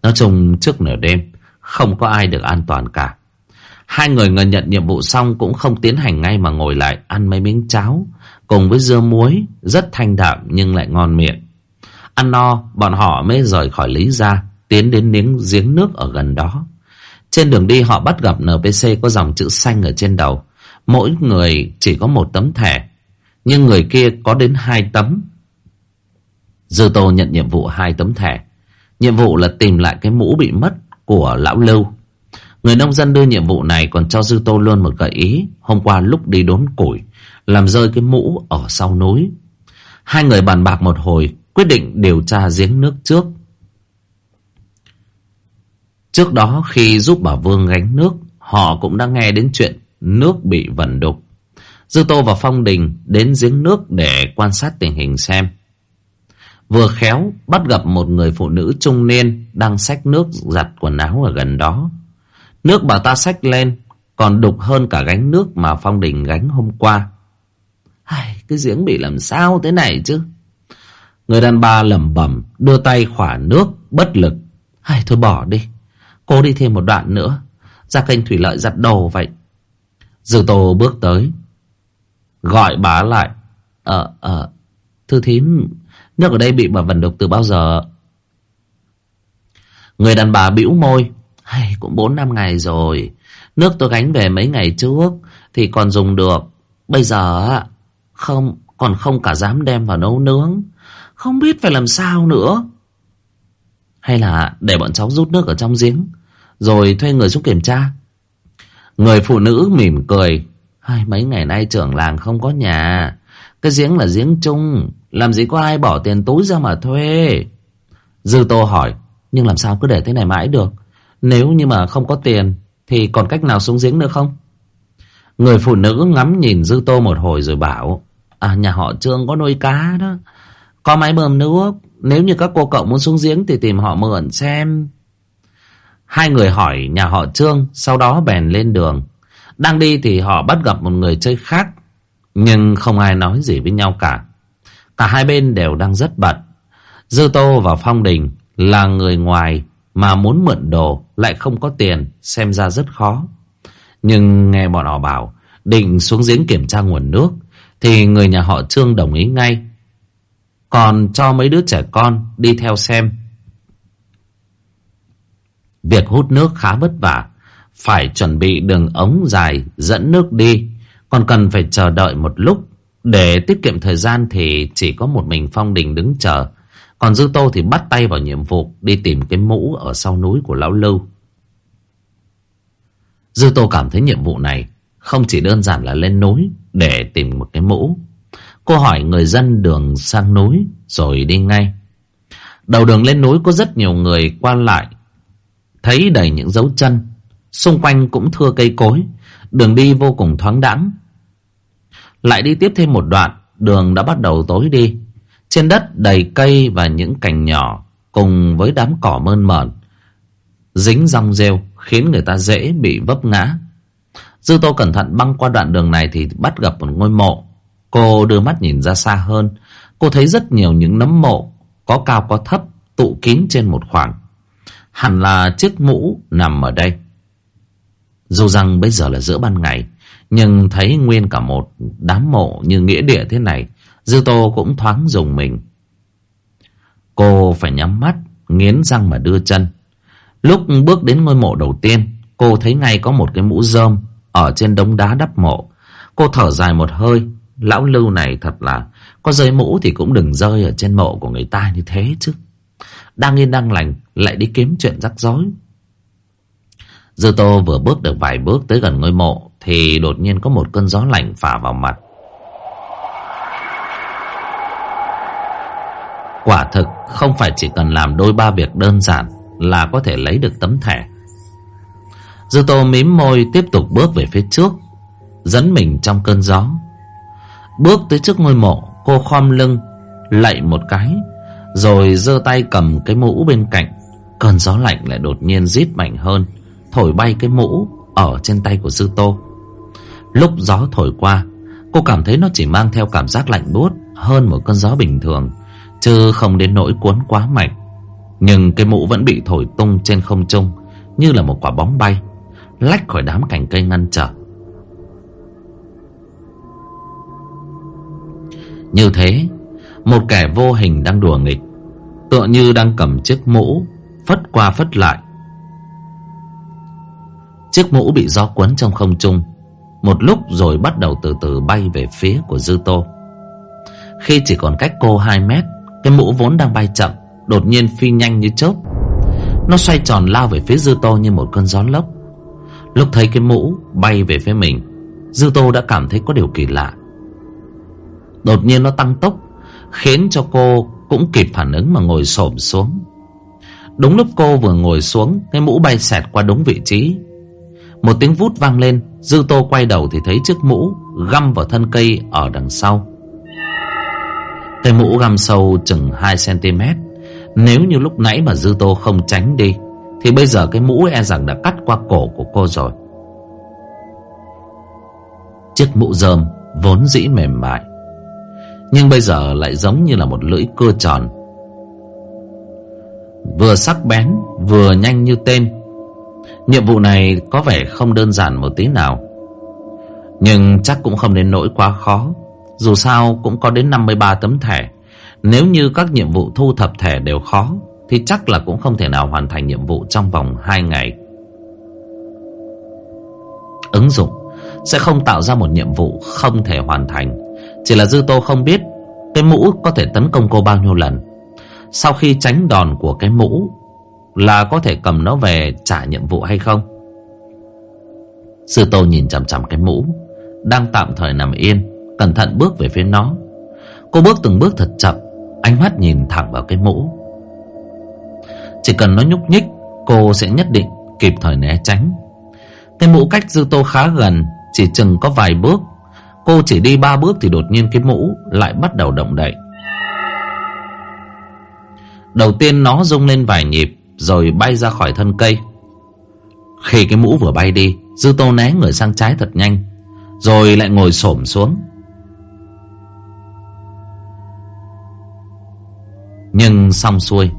Nói chung trước nửa đêm, không có ai được an toàn cả. Hai người ngờ nhận nhiệm vụ xong cũng không tiến hành ngay mà ngồi lại ăn mấy miếng cháo cùng với dưa muối, rất thanh đạm nhưng lại ngon miệng. Ăn no, bọn họ mới rời khỏi Lý Gia, tiến đến miếng giếng nước ở gần đó. Trên đường đi họ bắt gặp NPC có dòng chữ xanh ở trên đầu. Mỗi người chỉ có một tấm thẻ, nhưng người kia có đến hai tấm. Dư Tô nhận nhiệm vụ hai tấm thẻ. Nhiệm vụ là tìm lại cái mũ bị mất của lão Lưu. Người nông dân đưa nhiệm vụ này còn cho Dư Tô luôn một gợi ý. Hôm qua lúc đi đốn củi, làm rơi cái mũ ở sau núi. Hai người bàn bạc một hồi, quyết định điều tra giếng nước trước. Trước đó khi giúp bà Vương gánh nước, họ cũng đã nghe đến chuyện nước bị vẩn đục. Dư Tô và Phong Đình đến giếng nước để quan sát tình hình xem. Vừa khéo bắt gặp một người phụ nữ trung niên đang xách nước giặt quần áo ở gần đó. Nước bà ta xách lên còn đục hơn cả gánh nước mà Phong Đình gánh hôm qua. Ai, cái giếng bị làm sao thế này chứ? Người đàn bà lẩm bẩm đưa tay khỏa nước bất lực. Ai thôi bỏ đi. Cô đi thêm một đoạn nữa. Ra kênh thủy lợi giặt đồ vậy. Dư Tô bước tới. Gọi bà lại. Ờ, ờ, thư thím, nước ở đây bị bà vần đục từ bao giờ? Người đàn bà bĩu môi. Hay, cũng bốn năm ngày rồi. Nước tôi gánh về mấy ngày trước thì còn dùng được. Bây giờ không còn không cả dám đem vào nấu nướng. Không biết phải làm sao nữa. Hay là để bọn cháu rút nước ở trong giếng rồi thuê người giúp kiểm tra. Người phụ nữ mỉm cười. Hai mấy ngày nay trưởng làng không có nhà. Cái giếng là giếng chung. Làm gì có ai bỏ tiền túi ra mà thuê. Dư Tô hỏi. Nhưng làm sao cứ để thế này mãi được. Nếu như mà không có tiền, thì còn cách nào xuống giếng nữa không? Người phụ nữ ngắm nhìn Dư Tô một hồi rồi bảo À nhà họ Trương có nuôi cá đó Có máy bơm nước Nếu như các cô cậu muốn xuống giếng Thì tìm họ mượn xem Hai người hỏi nhà họ Trương, Sau đó bèn lên đường Đang đi thì họ bắt gặp một người chơi khác, Nhưng không ai nói gì với nhau cả Cả hai bên đều đang rất bận. Dư Tô và Phong Đình Là người ngoài Mà muốn mượn đồ, Lại không có tiền, Xem ra rất khó. Nhưng nghe bọn họ bảo, Định xuống giếng kiểm tra nguồn nước, Thì người nhà họ Trương đồng ý ngay. Còn cho mấy đứa trẻ con đi theo xem. Việc hút nước khá vất vả, Phải chuẩn bị đường ống dài dẫn nước đi, Còn cần phải chờ đợi một lúc. Để tiết kiệm thời gian thì chỉ có một mình Phong Đình đứng chờ. Còn Dư Tô thì bắt tay vào nhiệm vụ Đi tìm cái mũ ở sau núi của Lão Lưu. Dư Tô cảm thấy nhiệm vụ này Không chỉ đơn giản là lên núi Để tìm một cái mũ. Cô hỏi người dân đường sang núi Rồi đi ngay. Đầu đường lên núi có rất nhiều người qua lại, Thấy đầy những dấu chân. Xung quanh cũng thưa cây cối. Đường đi vô cùng thoáng đãng. Lại đi tiếp thêm một đoạn, Đường đã bắt đầu tối đi. Trên đất đầy cây và những cành nhỏ, Cùng với đám cỏ mơn mởn, Dính rong rêu, Khiến người ta dễ bị vấp ngã. Dư tô cẩn thận băng qua đoạn đường này Thì bắt gặp một ngôi mộ. Cô đưa mắt nhìn ra xa hơn. Cô thấy rất nhiều những nấm mộ, Có cao có thấp, Tụ kín trên một khoảng. Hẳn là chiếc mũ nằm ở đây. Dù rằng bây giờ là giữa ban ngày nhưng thấy nguyên cả một đám mộ như nghĩa địa thế này, Dư Tô cũng thoáng dùng mình. Cô phải nhắm mắt, Nghiến răng mà đưa chân. Lúc bước đến ngôi mộ đầu tiên, Cô thấy ngay có một cái mũ rơm Ở trên đống đá đắp mộ. Cô thở dài một hơi, Lão lưu này thật là, Có rơi mũ thì cũng đừng rơi ở trên mộ của người ta như thế chứ. Đang yên đang lành, Lại đi kiếm chuyện rắc rối. Dư Tô vừa bước được vài bước tới gần ngôi mộ thì đột nhiên có một cơn gió lạnh phả vào mặt. Quả thực, không phải chỉ cần làm đôi ba việc đơn giản Là có thể lấy được tấm thẻ. Dư Tô mím môi tiếp tục bước về phía trước, Dẫn mình trong cơn gió. Bước tới trước ngôi mộ, Cô khom lưng, Lạy một cái, rồi giơ tay cầm cái mũ bên cạnh. Cơn gió lạnh lại đột nhiên rít mạnh hơn, Thổi bay cái mũ Ở trên tay của Dư Tô. Lúc gió thổi qua, Cô cảm thấy nó chỉ mang theo cảm giác lạnh buốt Hơn một cơn gió bình thường, Chứ không đến nỗi cuốn quá mạnh. Nhưng cái mũ vẫn bị thổi tung trên không trung, Như là một quả bóng bay, Lách khỏi đám cành cây ngăn trở. Như thế, Một kẻ vô hình đang đùa nghịch, Tựa như đang cầm chiếc mũ Phất qua phất lại. Chiếc mũ bị gió cuốn trong không trung một lúc rồi bắt đầu từ từ bay về phía của Dư Tô. Khi chỉ còn cách cô 2 mét, Cái mũ vốn đang bay chậm, Đột nhiên phi nhanh như chớp. Nó xoay tròn lao về phía Dư Tô như một cơn gió lốc. Lúc thấy cái mũ bay về phía mình, Dư Tô đã cảm thấy có điều kỳ lạ. Đột nhiên nó tăng tốc, Khiến cho cô cũng kịp phản ứng mà ngồi xổm xuống. Đúng lúc cô vừa ngồi xuống, Cái mũ bay xẹt qua đúng vị trí. Một tiếng vút vang lên Dư Tô quay đầu thì thấy chiếc mũ Găm vào thân cây ở đằng sau. Cây mũ găm sâu chừng 2cm Nếu như lúc nãy mà Dư Tô không tránh đi, Thì bây giờ cái mũ e rằng đã cắt qua cổ của cô rồi. Chiếc mũ rơm vốn dĩ mềm mại, Nhưng bây giờ lại giống như là một lưỡi cưa tròn. Vừa sắc bén, Vừa nhanh như tên Nhiệm vụ này có vẻ không đơn giản một tí nào. Nhưng chắc cũng không đến nỗi quá khó. Dù sao cũng có đến 53 tấm thẻ. Nếu như các nhiệm vụ thu thập thẻ đều khó, Thì chắc là cũng không thể nào hoàn thành nhiệm vụ trong vòng 2 ngày. Ứng dụng sẽ không tạo ra một nhiệm vụ không thể hoàn thành. Chỉ là Dư Tô không biết Cái mũ có thể tấn công cô bao nhiêu lần. Sau khi tránh đòn của cái mũ là có thể cầm nó về trả nhiệm vụ hay không? Sư Tô nhìn chằm chằm cái mũ, Đang tạm thời nằm yên, Cẩn thận bước về phía nó. Cô bước từng bước thật chậm, Ánh mắt nhìn thẳng vào cái mũ. Chỉ cần nó nhúc nhích, Cô sẽ nhất định kịp thời né tránh. Cái mũ cách Dư Tô khá gần, Chỉ chừng có vài bước. Cô chỉ đi ba bước thì đột nhiên cái mũ Lại bắt đầu động đậy. Đầu tiên nó rung lên vài nhịp rồi bay ra khỏi thân cây. Khi cái mũ vừa bay đi, Dư tô né người sang trái thật nhanh, Rồi lại ngồi xổm xuống. Nhưng xong xuôi,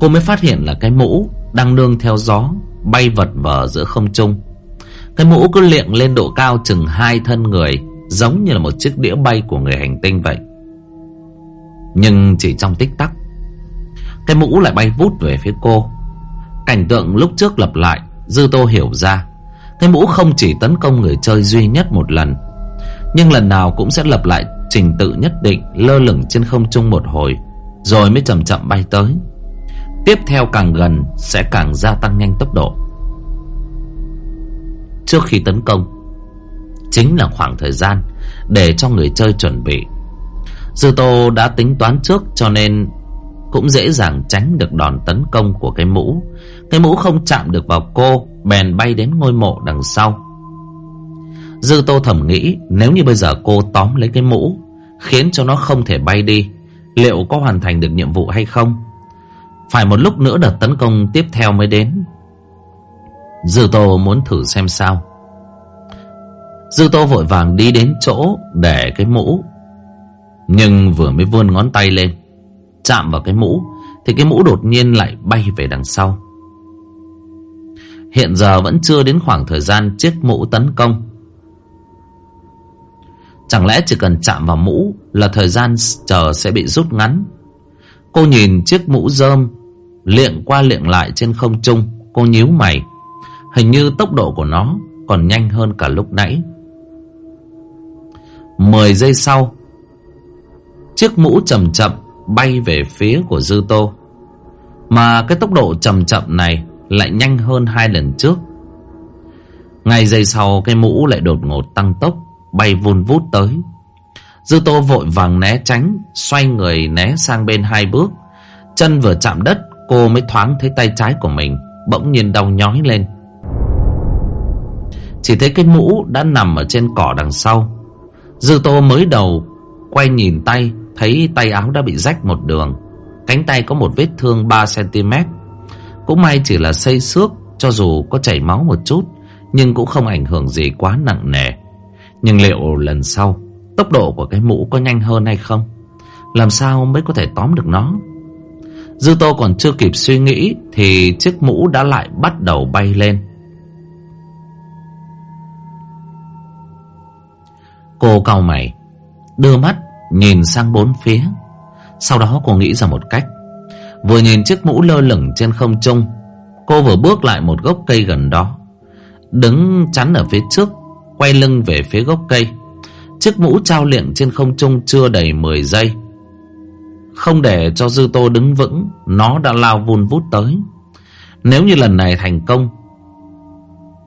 Cô mới phát hiện là cái mũ Đang nương theo gió, Bay vật vờ giữa không trung. Cái mũ cứ liệng lên độ cao chừng hai thân người, Giống như là một chiếc đĩa bay của người hành tinh vậy. Nhưng chỉ trong tích tắc, cái mũ lại bay vút về phía cô. Cảnh tượng lúc trước lặp lại, Dư Tô hiểu ra. Cái mũ không chỉ tấn công người chơi duy nhất một lần, Nhưng lần nào cũng sẽ lặp lại Trình tự nhất định, Lơ lửng trên không trung một hồi, Rồi mới chậm chậm bay tới. Tiếp theo càng gần, Sẽ càng gia tăng nhanh tốc độ. Trước khi tấn công, Chính là khoảng thời gian Để cho người chơi chuẩn bị. Dư Tô đã tính toán trước Cho nên cũng dễ dàng tránh được đòn tấn công của cái mũ. Cái mũ không chạm được vào cô, bèn bay đến ngôi mộ đằng sau. Dư Tô thầm nghĩ nếu như bây giờ cô tóm lấy cái mũ, khiến cho nó không thể bay đi, liệu có hoàn thành được nhiệm vụ hay không? Phải một lúc nữa đợt tấn công tiếp theo mới đến. Dư Tô muốn thử xem sao. Dư Tô vội vàng đi đến chỗ để cái mũ. Nhưng vừa mới vươn ngón tay lên chạm vào cái mũ thì cái mũ đột nhiên lại bay về đằng sau. Hiện giờ vẫn chưa đến khoảng thời gian chiếc mũ tấn công. Chẳng lẽ chỉ cần chạm vào mũ là thời gian chờ sẽ bị rút ngắn? Cô nhìn chiếc mũ rơm liệng qua liệng lại trên không trung, cô nhíu mày. Hình như tốc độ của nó còn nhanh hơn cả lúc nãy. Mười giây sau, chiếc mũ chậm chậm bay về phía của Dư Tô. Mà cái tốc độ chậm chậm này lại nhanh hơn hai lần trước. Ngay giây sau cái mũ lại đột ngột tăng tốc, bay vun vút tới. Dư Tô vội vàng né tránh, xoay người né sang bên hai bước. Chân vừa chạm đất, cô mới thoáng thấy tay trái của mình, bỗng nhiên đau nhói lên. Chỉ thấy cái mũ đã nằm ở trên cỏ đằng sau. Dư Tô mới đầu quay nhìn tay Thấy tay áo đã bị rách một đường, Cánh tay có một vết thương 3cm Cũng may chỉ là xây xước, Cho dù có chảy máu một chút, Nhưng cũng không ảnh hưởng gì quá nặng nề. Nhưng liệu lần sau, Tốc độ của cái mũ có nhanh hơn hay không? Làm sao mới có thể tóm được nó? Dư Tô còn chưa kịp suy nghĩ Thì chiếc mũ đã lại bắt đầu bay lên. Cô cau mày, Đưa mắt nhìn sang bốn phía. Sau đó cô nghĩ ra một cách. Vừa nhìn chiếc mũ lơ lửng trên không trung, Cô vừa bước lại một gốc cây gần đó. Đứng chắn ở phía trước, Quay lưng về phía gốc cây. Chiếc mũ trao liệng trên không trung chưa đầy 10 giây. Không để cho Dư Tô đứng vững, Nó đã lao vun vút tới. Nếu như lần này thành công,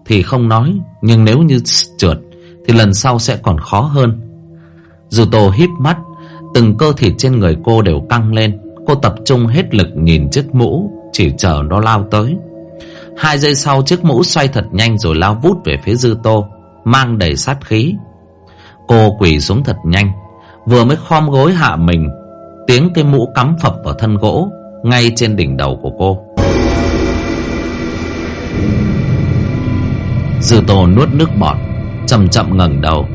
Thì không nói, Nhưng nếu như trượt, Thì lần sau sẽ còn khó hơn. Dư Tô híp mắt. Từng cơ thịt trên người cô đều căng lên. Cô tập trung hết lực nhìn chiếc mũ, Chỉ chờ nó lao tới. Hai giây sau, chiếc mũ xoay thật nhanh Rồi lao vút về phía Dư Tô Mang đầy sát khí. Cô quỳ xuống thật nhanh. Vừa mới khom gối hạ mình, Tiếng cái mũ cắm phập vào thân gỗ, Ngay trên đỉnh đầu của cô. Dư Tô nuốt nước bọt, Chậm chậm ngẩng đầu.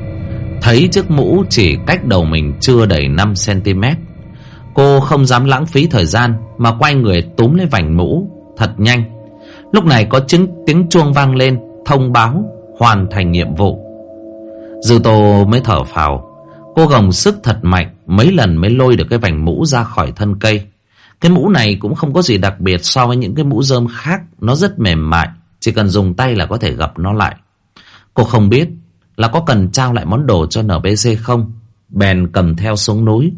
Thấy chiếc mũ chỉ cách đầu mình chưa đầy 5cm Cô không dám lãng phí thời gian Mà quay người túm lấy vành mũ, Thật nhanh. Lúc này có chứng tiếng chuông vang lên, Thông báo, hoàn thành nhiệm vụ. Dư tô mới thở phào. Cô gồng sức thật mạnh, Mấy lần mới lôi được cái vành mũ ra khỏi thân cây. Cái mũ này cũng không có gì đặc biệt So với những cái mũ rơm khác, Nó rất mềm mại, Chỉ cần dùng tay là có thể gập nó lại. Cô không biết là có cần trao lại món đồ cho NPC không? Bèn cầm theo xuống núi.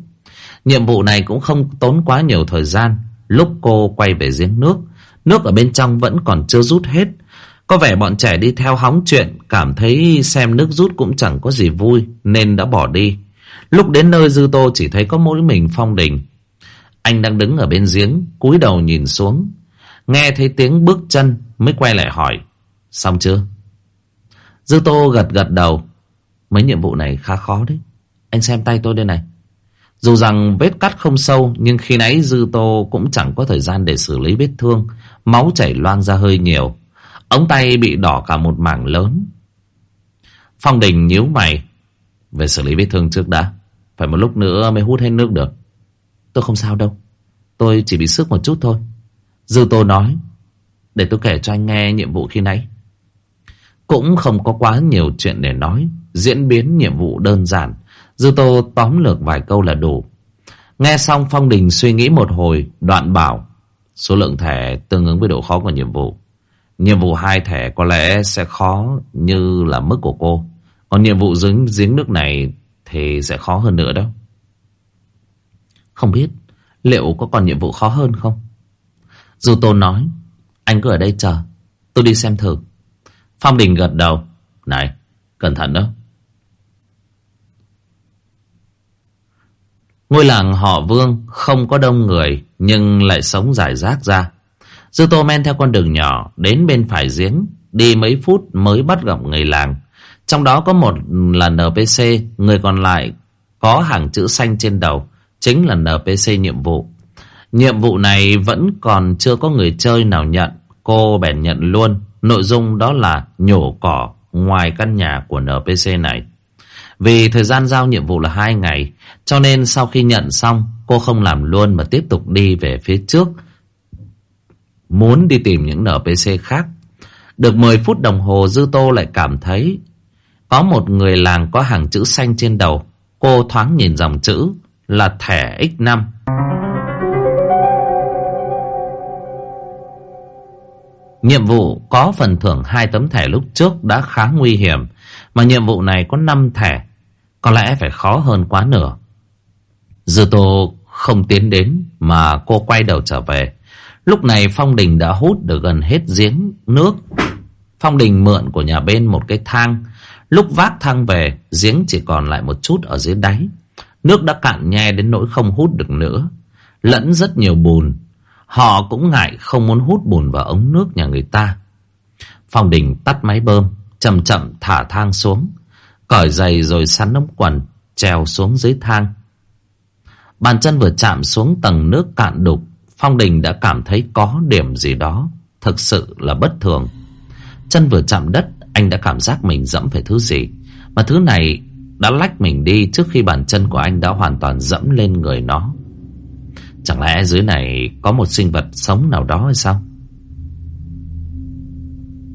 Nhiệm vụ này cũng không tốn quá nhiều thời gian. Lúc cô quay về giếng nước Nước ở bên trong vẫn còn chưa rút hết. Có vẻ bọn trẻ đi theo hóng chuyện, Cảm thấy xem nước rút cũng chẳng có gì vui, Nên đã bỏ đi. Lúc đến nơi Dư Tô chỉ thấy có mỗi mình Phong Đình. Anh đang đứng ở bên giếng, cúi đầu nhìn xuống. Nghe thấy tiếng bước chân, Mới quay lại hỏi, Xong chưa? Dư Tô gật gật đầu. Mấy nhiệm vụ này khá khó đấy. Anh xem tay tôi đây này. Dù rằng vết cắt không sâu, Nhưng khi nãy Dư Tô cũng chẳng có thời gian để xử lý vết thương. Máu chảy loang ra hơi nhiều. Ống tay bị đỏ cả một mảng lớn. Phong Đình nhíu mày. Về xử lý vết thương trước đã. Phải một lúc nữa mới hút hết nước được. Tôi không sao đâu. Tôi chỉ bị sức một chút thôi. Dư Tô nói. Để tôi kể cho anh nghe nhiệm vụ khi nãy cũng không có quá nhiều chuyện để nói. Diễn biến nhiệm vụ đơn giản. Dư Tô tóm lược vài câu là đủ. Nghe xong Phong Đình suy nghĩ một hồi, Đoạn bảo, Số lượng thẻ tương ứng với độ khó của nhiệm vụ. Nhiệm vụ hai thẻ có lẽ sẽ khó như là mức của cô. Còn nhiệm vụ dính, giếng nước này Thì sẽ khó hơn nữa đâu Không biết, Liệu có còn nhiệm vụ khó hơn không? Dư Tô nói, Anh cứ ở đây chờ, Tôi đi xem thử. Phong Đình gật đầu. Này, cẩn thận đó. Ngôi làng họ Vương không có đông người nhưng lại sống rải rác ra. Dư Tô men theo con đường nhỏ đến bên phải giếng, đi mấy phút mới bắt gặp người làng. Trong đó có một là NPC, người còn lại có hàng chữ xanh trên đầu, chính là NPC nhiệm vụ. Nhiệm vụ này vẫn còn chưa có người chơi nào nhận, cô bèn nhận luôn. Nội dung đó là nhổ cỏ ngoài căn nhà của NPC này. Vì thời gian giao nhiệm vụ là hai ngày, cho nên sau khi nhận xong, cô không làm luôn mà tiếp tục đi về phía trước. Muốn đi tìm những NPC khác. Được 10 phút đồng hồ Dư Tô lại cảm thấy có một người làng có hàng chữ xanh trên đầu. Cô thoáng nhìn dòng chữ là thẻ X5. Nhiệm vụ có phần thưởng hai tấm thẻ lúc trước đã khá nguy hiểm, mà nhiệm vụ này có 5 thẻ, có lẽ phải khó hơn quá nửa. Dư Tô không tiến đến mà cô quay đầu trở về. Lúc này Phong Đình đã hút được gần hết giếng nước. Phong Đình mượn của nhà bên một cái thang. Lúc vác thang về, giếng chỉ còn lại một chút ở dưới đáy. Nước đã cạn nhe đến nỗi không hút được nữa. Lẫn rất nhiều bùn, Họ cũng ngại không muốn hút bùn vào ống nước nhà người ta. Phong Đình tắt máy bơm, chậm chậm thả thang xuống, cởi giày rồi sắn ống quần, trèo xuống dưới thang. Bàn chân vừa chạm xuống tầng nước cạn đục, Phong Đình đã cảm thấy có điểm gì đó Thực sự là bất thường Chân vừa chạm đất Anh đã cảm giác mình dẫm phải thứ gì Mà thứ này đã lách mình đi Trước khi bàn chân của anh đã hoàn toàn dẫm lên người nó Chẳng lẽ dưới này Có một sinh vật sống nào đó hay sao?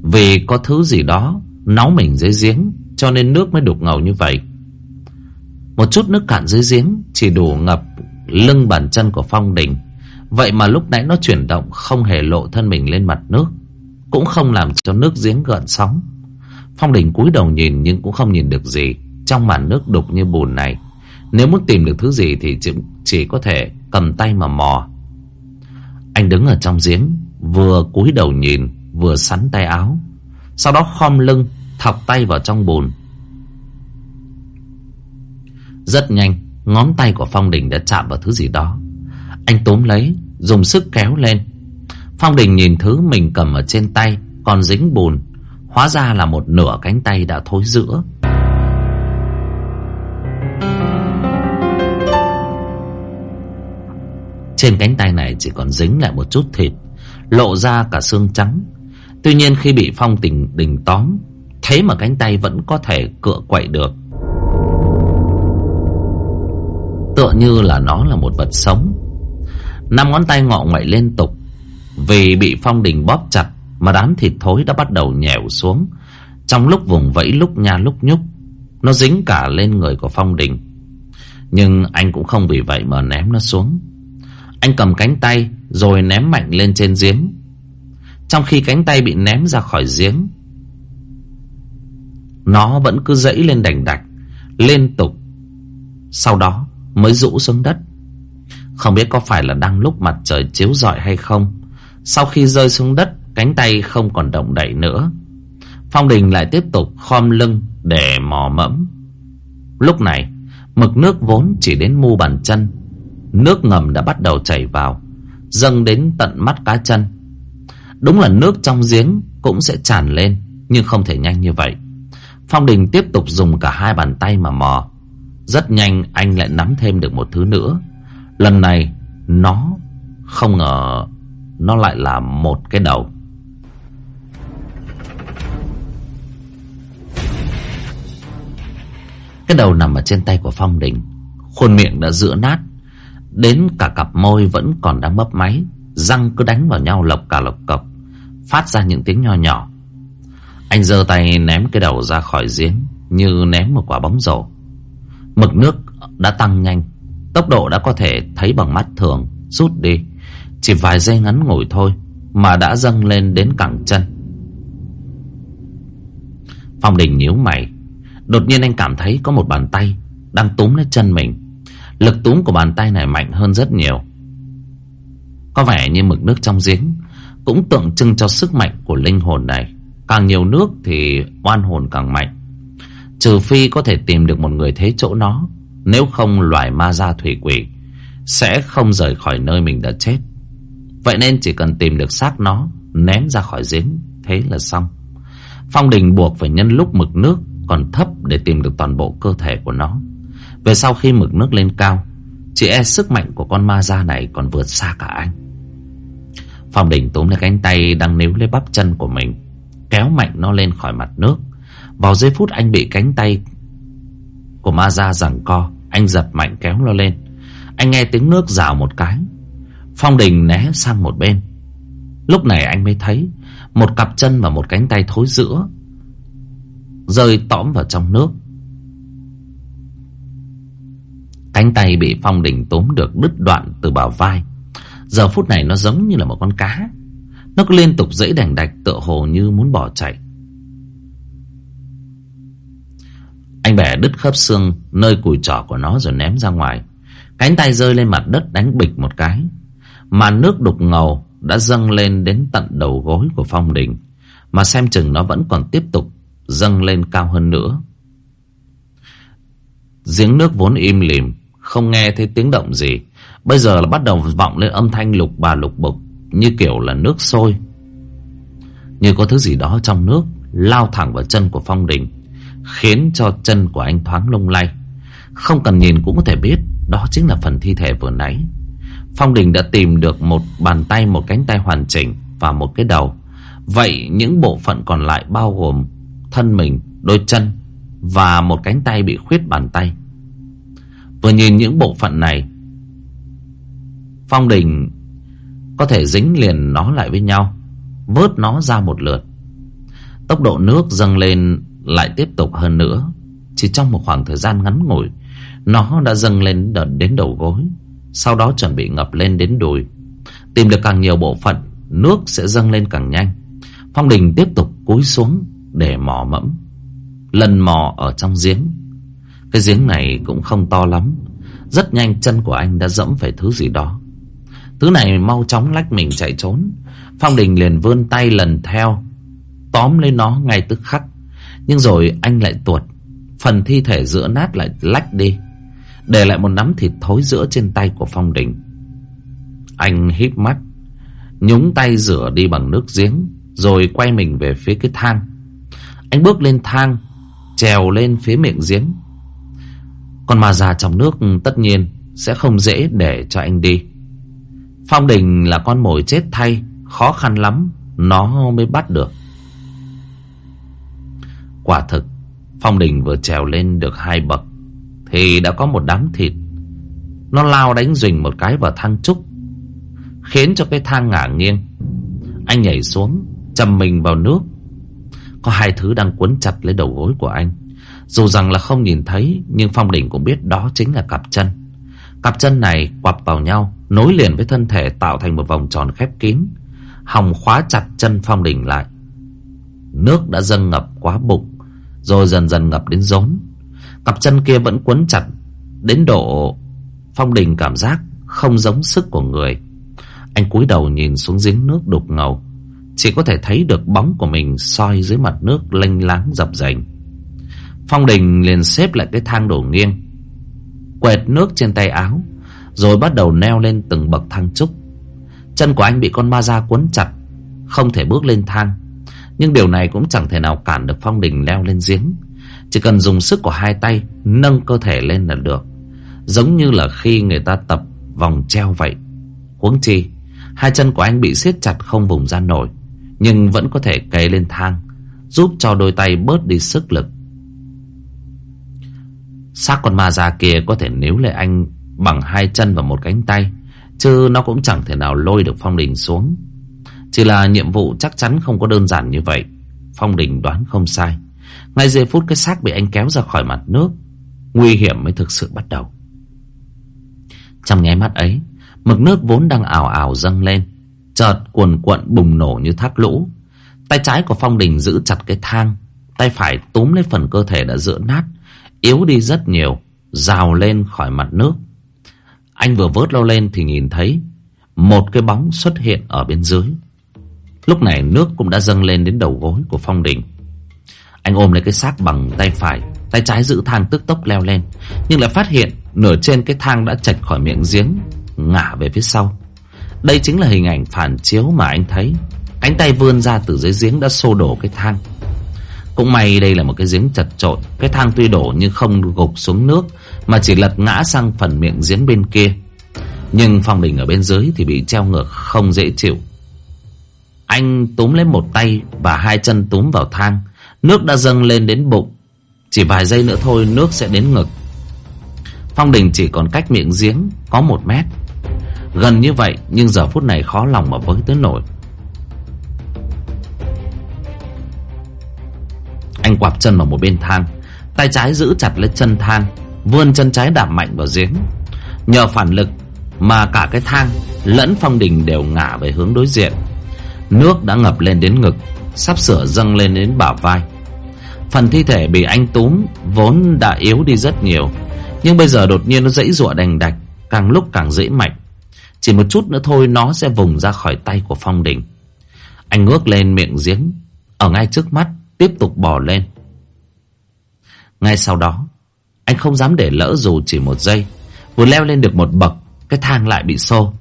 Vì có thứ gì đó nóng mình dưới giếng, Cho nên nước mới đục ngầu như vậy. Một chút nước cạn dưới giếng Chỉ đủ ngập lưng bàn chân của Phong Đình. Vậy mà lúc nãy nó chuyển động Không hề lộ thân mình lên mặt nước, Cũng không làm cho nước giếng gợn sóng. Phong Đình cúi đầu nhìn Nhưng cũng không nhìn được gì, Trong màn nước đục như bùn này. Nếu muốn tìm được thứ gì thì chỉ, chỉ có thể Cầm tay mà mò. Anh đứng ở trong giếng Vừa cúi đầu nhìn Vừa sắn tay áo. Sau đó khom lưng Thọc tay vào trong bùn. Rất nhanh Ngón tay của Phong Đình đã chạm vào thứ gì đó. Anh túm lấy Dùng sức kéo lên. Phong Đình nhìn thứ mình cầm ở trên tay Còn dính bùn. Hóa ra là một nửa cánh tay đã thối rữa Trên cánh tay này chỉ còn dính lại một chút thịt, Lộ ra cả xương trắng. Tuy nhiên khi bị Phong Tình Đình tóm, Thế mà cánh tay vẫn có thể cựa quậy được. Tựa như là nó là một vật sống. Năm ngón tay ngọ ngoại liên tục. Vì bị phong đình bóp chặt Mà đám thịt thối đã bắt đầu nhèo xuống. Trong lúc vùng vẫy, lúc nha, lúc nhúc, Nó dính cả lên người của phong đình. Nhưng anh cũng không vì vậy mà ném nó xuống. Anh cầm cánh tay Rồi ném mạnh lên trên giếng. Trong khi cánh tay bị ném ra khỏi giếng, Nó vẫn cứ dẫy lên đành đạch, Liên tục, Sau đó mới rũ xuống đất. Không biết có phải là đang lúc mặt trời chiếu rọi hay không, Sau khi rơi xuống đất, Cánh tay không còn động đậy nữa. Phong Đình lại tiếp tục khom lưng Để mò mẫm. Lúc này, Mực nước vốn chỉ đến mu bàn chân Nước ngầm đã bắt đầu chảy vào, Dâng đến tận mắt cá chân. Đúng là nước trong giếng Cũng sẽ tràn lên, Nhưng không thể nhanh như vậy. Phong Đình tiếp tục dùng cả hai bàn tay mà mò. Rất nhanh anh lại nắm thêm được một thứ nữa. Lần này, Nó không ngờ Nó lại là một cái đầu. Cái đầu nằm ở trên tay của Phong Đình, Khuôn miệng đã giữa nát. Đến cả cặp môi vẫn còn đang mấp máy, Răng cứ đánh vào nhau lộc cả lộc cộc, Phát ra những tiếng nho nhỏ. Anh giơ tay ném cái đầu ra khỏi giếng, Như ném một quả bóng rổ. Mực nước đã tăng nhanh, Tốc độ đã có thể thấy bằng mắt thường, Rút đi. Chỉ vài giây ngắn ngủi thôi Mà đã dâng lên đến cẳng chân. Phong Đình nhíu mày. Đột nhiên anh cảm thấy có một bàn tay Đang túm lấy chân mình. Lực túm của bàn tay này mạnh hơn rất nhiều. Có vẻ như mực nước trong giếng Cũng tượng trưng cho sức mạnh của linh hồn này. Càng nhiều nước thì oan hồn càng mạnh. Trừ phi có thể tìm được một người thế chỗ nó, Nếu không loài ma gia thủy quỷ Sẽ không rời khỏi nơi mình đã chết. Vậy nên chỉ cần tìm được xác nó, Ném ra khỏi giếng, Thế là xong. Phong Đình buộc phải nhân lúc mực nước còn thấp Để tìm được toàn bộ cơ thể của nó. Về sau khi mực nước lên cao Chỉ e sức mạnh của con ma da này Còn vượt xa cả anh Phong Đình túm lấy cánh tay Đang níu lấy bắp chân của mình Kéo mạnh nó lên khỏi mặt nước vào giây phút anh bị cánh tay của ma ra giằng co, anh giật mạnh kéo nó lên. Anh nghe tiếng nước rào một cái. Phong Đình né sang một bên. Lúc này anh mới thấy một cặp chân và một cánh tay thối giữa rơi tõm vào trong nước. Cánh tay bị Phong Đình tóm được đứt đoạn từ bảo vai. Giờ phút này nó giống như là một con cá. Nó cứ liên tục dẫy đành đạch tựa hồ như muốn bỏ chạy. Anh bẻ đứt khớp xương nơi cùi trỏ của nó rồi ném ra ngoài. Cánh tay rơi lên mặt đất đánh bịch một cái. mà nước đục ngầu đã dâng lên đến tận đầu gối của Phong Đình. Mà xem chừng nó vẫn còn tiếp tục dâng lên cao hơn nữa. Giếng nước vốn im lìm, không nghe thấy tiếng động gì. Bây giờ là bắt đầu vọng lên âm thanh lục bà lục bục, như kiểu là nước sôi. Như có thứ gì đó trong nước lao thẳng vào chân của Phong Đình khiến cho chân của anh thoáng lung lay. Không cần nhìn cũng có thể biết đó chính là phần thi thể vừa nãy. Phong Đình đã tìm được một bàn tay, một cánh tay hoàn chỉnh và một cái đầu. Vậy những bộ phận còn lại bao gồm thân mình, đôi chân và một cánh tay bị khuyết bàn tay. Vừa nhìn những bộ phận này, Phong Đình có thể dính liền nó lại với nhau, vớt nó ra một lượt. Tốc độ nước dâng lên lại tiếp tục hơn nữa. Chỉ trong một khoảng thời gian ngắn ngủi, nó đã dâng lên đợt đến đầu gối, sau đó chuẩn bị ngập lên đến đùi. Tìm được càng nhiều bộ phận, nước sẽ dâng lên càng nhanh. Phong Đình tiếp tục cúi xuống để mò mẫm. Lần mò ở trong giếng. Cái giếng này cũng không to lắm. Rất nhanh chân của anh đã dẫm phải thứ gì đó. Thứ này mau chóng lách mình chạy trốn. Phong Đình liền vươn tay lần theo. Tóm lấy nó ngay tức khắc. Nhưng rồi anh lại tuột. Phần thi thể giữa nát lại lách đi. Để lại một nắm thịt thối giữa trên tay của Phong Đình. Anh híp mắt. Nhúng tay rửa đi bằng nước giếng. Rồi quay mình về phía cái thang. Anh bước lên thang. Trèo lên phía miệng giếng. Còn ma già trong nước tất nhiên sẽ không dễ để cho anh đi. Phong Đình là con mồi chết thay, khó khăn lắm nó mới bắt được. Quả thực, Phong Đình vừa trèo lên được hai bậc thì đã có một đám thịt. Nó lao đánh rình một cái vào thang trúc, khiến cho cái thang ngả nghiêng. Anh nhảy xuống, chầm mình vào nước. Có hai thứ đang quấn chặt lấy đầu gối của anh. Dù rằng là không nhìn thấy, nhưng Phong Đình cũng biết đó chính là cặp chân. Cặp chân này quặp vào nhau, nối liền với thân thể tạo thành một vòng tròn khép kín. Hòng khóa chặt chân Phong Đình lại. Nước đã dâng ngập quá bụng, rồi dần dần ngập đến rốn. Cặp chân kia vẫn quấn chặt, đến độ Phong Đình cảm giác không giống sức của người. Anh cúi đầu nhìn xuống giếng nước đục ngầu, chỉ có thể thấy được bóng của mình soi dưới mặt nước lênh láng dập dềnh. Phong Đình liền xếp lại cái thang đổ nghiêng, quẹt nước trên tay áo, rồi bắt đầu neo lên từng bậc thang trúc. Chân của anh bị con ma da cuốn chặt, không thể bước lên thang. Nhưng điều này cũng chẳng thể nào cản được Phong Đình leo lên giếng. Chỉ cần dùng sức của hai tay nâng cơ thể lên là được. Giống như là khi người ta tập vòng treo vậy. Huống chi, hai chân của anh bị siết chặt không vùng ra nổi, nhưng vẫn có thể kề lên thang, giúp cho đôi tay bớt đi sức lực. Xác con ma già kia có thể níu lại anh bằng hai chân và một cánh tay, chứ nó cũng chẳng thể nào lôi được Phong Đình xuống. Chỉ là nhiệm vụ chắc chắn không có đơn giản như vậy. Phong Đình đoán không sai. Ngay giây phút cái xác bị anh kéo ra khỏi mặt nước, nguy hiểm mới thực sự bắt đầu. Trong nháy mắt ấy, mực nước vốn đang ảo ảo dâng lên, chợt cuồn cuộn bùng nổ như thác lũ. Tay trái của Phong Đình giữ chặt cái thang, tay phải túm lấy phần cơ thể đã rữa nát, yếu đi rất nhiều, rào lên khỏi mặt nước. Anh vừa vớt lâu lên thì nhìn thấy một cái bóng xuất hiện ở bên dưới. Lúc này nước cũng đã dâng lên đến đầu gối của Phong Đình. Anh ôm lấy cái xác bằng tay phải, tay trái giữ thang tức tốc leo lên, nhưng lại phát hiện nửa trên cái thang đã chạch khỏi miệng giếng, ngả về phía sau. Đây chính là hình ảnh phản chiếu mà anh thấy. Cánh tay vươn ra từ dưới giếng đã xô đổ cái thang. Cũng may đây là một cái giếng chật trội Cái thang tuy đổ nhưng không gục xuống nước, Mà chỉ lật ngã sang phần miệng giếng bên kia. Nhưng Phong Đình ở bên dưới Thì bị treo ngược không dễ chịu. Anh túm lấy một tay Và hai chân túm vào thang. Nước đã dâng lên đến bụng. Chỉ vài giây nữa thôi, nước sẽ đến ngực. Phong Đình chỉ còn cách miệng giếng Có một mét. Gần như vậy, nhưng giờ phút này khó lòng mà với tới nổi. Anh quặp chân vào một bên thang. Tay trái giữ chặt lấy chân thang, Vươn chân trái đạp mạnh vào giếng. Nhờ phản lực Mà cả cái thang lẫn phong đình đều ngả về hướng đối diện. Nước đã ngập lên đến ngực, Sắp sửa dâng lên đến bả vai. Phần thi thể bị anh túm Vốn đã yếu đi rất nhiều, Nhưng bây giờ đột nhiên nó dãy rụa đành đạch, Càng lúc càng dễ mạnh. Chỉ một chút nữa thôi nó sẽ vùng ra khỏi tay của Phong Đình. Anh ngước lên miệng giếng, Ở ngay trước mắt tiếp tục bò lên. Ngay sau đó, anh không dám để lỡ dù chỉ một giây. Vừa leo lên được một bậc, cái thang lại bị xô.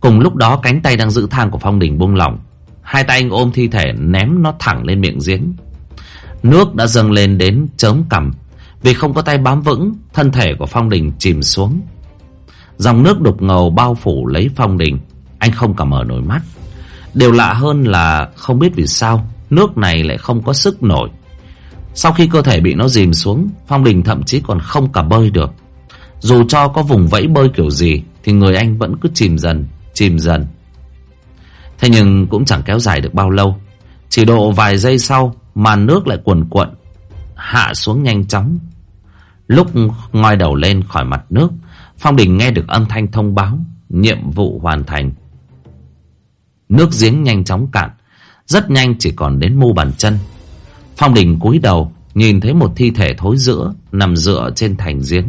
Cùng lúc đó cánh tay đang giữ thang của Phong Đình buông lỏng. Hai tay anh ôm thi thể ném nó thẳng lên miệng giếng. Nước đã dâng lên đến chớm cằm. Vì không có tay bám vững, thân thể của Phong Đình chìm xuống. Dòng nước đục ngầu bao phủ lấy phong đình Anh không cả mở nổi mắt Điều lạ hơn là không biết vì sao Nước này lại không có sức nổi. Sau khi cơ thể bị nó dìm xuống, Phong đình thậm chí còn không cả bơi được. Dù cho có vùng vẫy bơi kiểu gì, Thì người anh vẫn cứ chìm dần Chìm dần. Thế nhưng cũng chẳng kéo dài được bao lâu. Chỉ độ vài giây sau Màn nước lại cuồn cuộn, Hạ xuống nhanh chóng. Lúc ngoi đầu lên khỏi mặt nước, Phong Đình nghe được âm thanh thông báo, Nhiệm vụ hoàn thành. Nước giếng nhanh chóng cạn rất nhanh chỉ còn đến mu bàn chân. Phong Đình cúi đầu, Nhìn thấy một thi thể thối giữa, Nằm dựa trên thành giếng.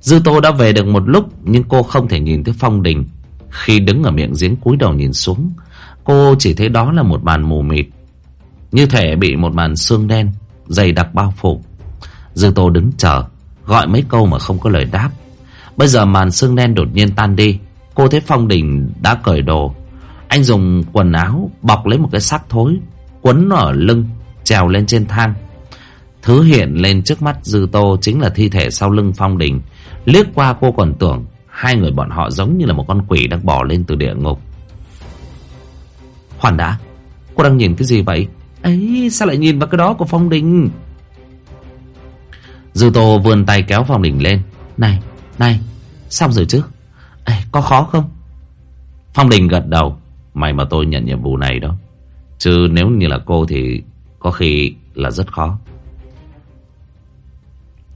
Dư Tô đã về được một lúc, Nhưng cô không thể nhìn thấy Phong Đình. Khi đứng ở miệng giếng cúi đầu nhìn xuống, Cô chỉ thấy đó là một màn mù mịt. Như thể bị một màn xương đen Dày đặc bao phủ. Dư Tô đứng chờ, Gọi mấy câu mà không có lời đáp. Bây giờ màn xương đen đột nhiên tan đi, Cô thấy Phong Đình đã cởi đồ anh dùng quần áo Bọc lấy một cái xác thối Quấn ở lưng Trèo lên trên thang. Thứ hiện lên trước mắt Dư Tô Chính là thi thể sau lưng Phong Đình. Liếc qua cô còn tưởng Hai người bọn họ giống như là một con quỷ đang bỏ lên từ địa ngục. Khoan đã Cô đang nhìn cái gì vậy? Ấy sao lại nhìn vào cái đó của Phong Đình? Dư Tô vươn tay kéo Phong Đình lên. Này này Xong rồi chứ? Ê, Có khó không? Phong Đình gật đầu. May mà tôi nhận nhiệm vụ này đó. Chứ nếu như là cô thì Có khi là rất khó.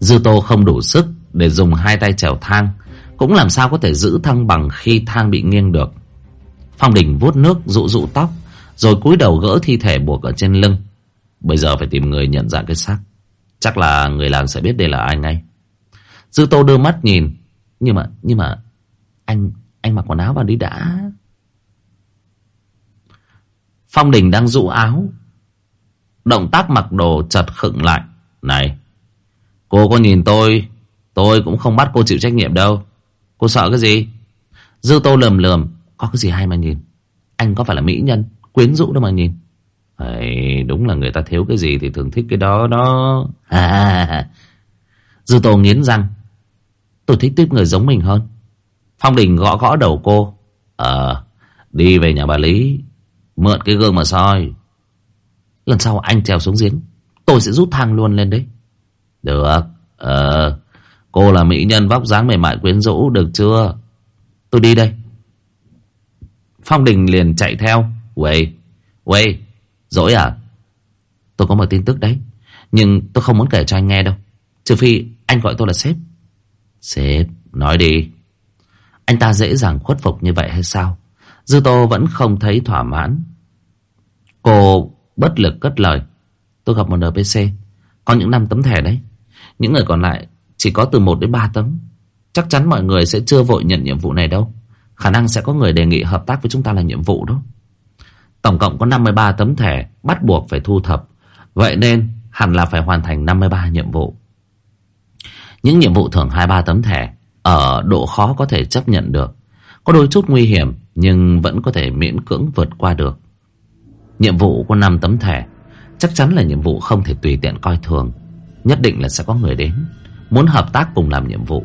Dư Tô không đủ sức Để dùng hai tay trèo thang, Cũng làm sao có thể giữ thăng bằng Khi thang bị nghiêng được. Phong Đình vuốt nước rụ rụ tóc, Rồi cúi đầu gỡ thi thể buộc ở trên lưng. Bây giờ phải tìm người nhận dạng cái xác. Chắc là người làng sẽ biết đây là ai ngay. Dư Tô đưa mắt nhìn, Nhưng mà Nhưng mà, Anh Anh mặc quần áo vào đi đã. Phong Đình đang rũ áo Động tác mặc đồ chật khựng lại Này Cô có nhìn tôi Tôi cũng không bắt cô chịu trách nhiệm đâu Cô sợ cái gì Dư Tô lườm lườm Có cái gì hay mà nhìn Anh có phải là mỹ nhân Quyến rũ đâu mà nhìn Đấy, đúng là người ta thiếu cái gì thì thường thích cái đó đó. À, Dư Tô nghiến răng. Tôi thích tiếp người giống mình hơn. Phong Đình gõ gõ đầu cô. Ờ, đi về nhà bà Lý. Mượn cái gương mà soi. Lần sau anh trèo xuống giếng. Tôi sẽ rút thang luôn lên đấy. Được. Ờ, cô là mỹ nhân vóc dáng mềm mại quyến rũ. Được chưa? Tôi đi đây. Phong Đình liền chạy theo. Uầy Uầy Dỗi à? Tôi có một tin tức đấy. Nhưng tôi không muốn kể cho anh nghe đâu. Trừ phi anh gọi tôi là sếp. Sếp, nói đi. Anh ta dễ dàng khuất phục như vậy hay sao? Dư Tô vẫn không thấy thỏa mãn. Cô bất lực cất lời. Tôi gặp một NPC. Có những năm tấm thẻ đấy. Những người còn lại chỉ có từ 1 đến 3 tấm. Chắc chắn mọi người sẽ chưa vội nhận nhiệm vụ này đâu. Khả năng sẽ có người đề nghị hợp tác với chúng ta là nhiệm vụ đó. Tổng cộng có 53 tấm thẻ bắt buộc phải thu thập. Vậy nên hẳn là phải hoàn thành 53 nhiệm vụ. Những nhiệm vụ thưởng 23 tấm thẻ ở độ khó có thể chấp nhận được. Có đôi chút nguy hiểm nhưng vẫn có thể miễn cưỡng vượt qua được. Nhiệm vụ có 5 tấm thẻ chắc chắn là nhiệm vụ không thể tùy tiện coi thường. Nhất định là sẽ có người đến muốn hợp tác cùng làm nhiệm vụ.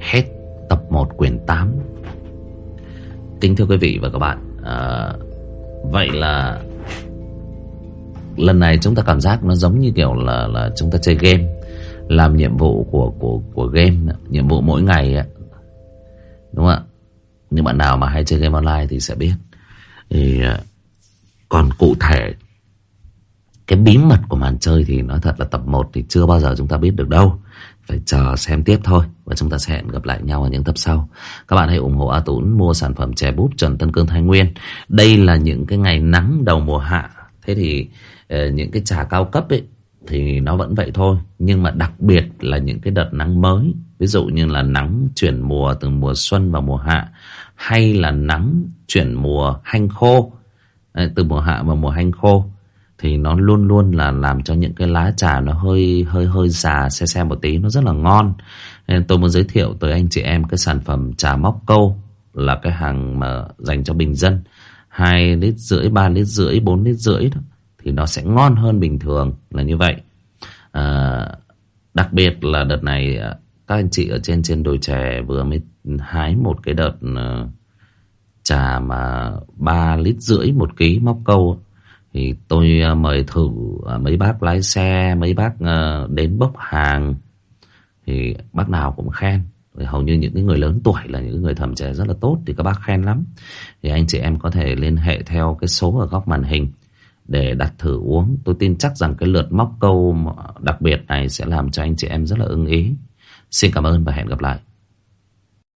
Hết tập 1 quyển 8 Kính thưa quý vị và các bạn à, Vậy là Lần này chúng ta cảm giác nó giống như kiểu là là chúng ta chơi game, Làm nhiệm vụ của của của game, Nhiệm vụ mỗi ngày Đúng không ạ? Nhưng bạn nào mà hay chơi game online thì sẽ biết. Thì ờ, Còn cụ thể, Cái bí mật của màn chơi thì nói thật là tập 1 thì chưa bao giờ chúng ta biết được đâu. Phải chờ xem tiếp thôi và chúng ta sẽ hẹn gặp lại nhau ở những tập sau. Các bạn hãy ủng hộ A Tún mua sản phẩm chè bút Trần Tân Cương Thái Nguyên. Đây là những cái ngày nắng đầu mùa hạ. Thế thì Ờ, những cái trà cao cấp ấy, thì nó vẫn vậy thôi. Nhưng mà đặc biệt là những cái đợt nắng mới, ví dụ như là nắng chuyển mùa từ mùa xuân vào mùa hạ, hay là nắng chuyển mùa hanh khô ờ, từ mùa hạ vào mùa hanh khô, thì nó luôn luôn là làm cho những cái lá trà nó hơi hơi hơi già xe xe một tí, nó rất là ngon. Nên tôi muốn giới thiệu tới anh chị em cái sản phẩm trà móc câu là cái hàng mà dành cho bình dân. Hai lít rưỡi, ba lít rưỡi, bốn lít rưỡi đó thì nó sẽ ngon hơn bình thường là như vậy. À, đặc biệt là đợt này à, các anh chị ở trên trên đồi chè vừa mới hái một cái đợt à, trà mà ba lít rưỡi một ký móc câu thì tôi à, mời thử mấy bác lái xe mấy bác đến bốc hàng. Thì bác nào cũng khen. Thì hầu như những cái người lớn tuổi là những người thẩm trẻ rất là tốt thì các bác khen lắm. Thì anh chị em có thể liên hệ theo cái số ở góc màn hình để đặt thử uống. Tôi tin chắc rằng cái lượt móc câu đặc biệt này sẽ làm cho anh chị em rất là ưng ý. Xin cảm ơn và hẹn gặp lại.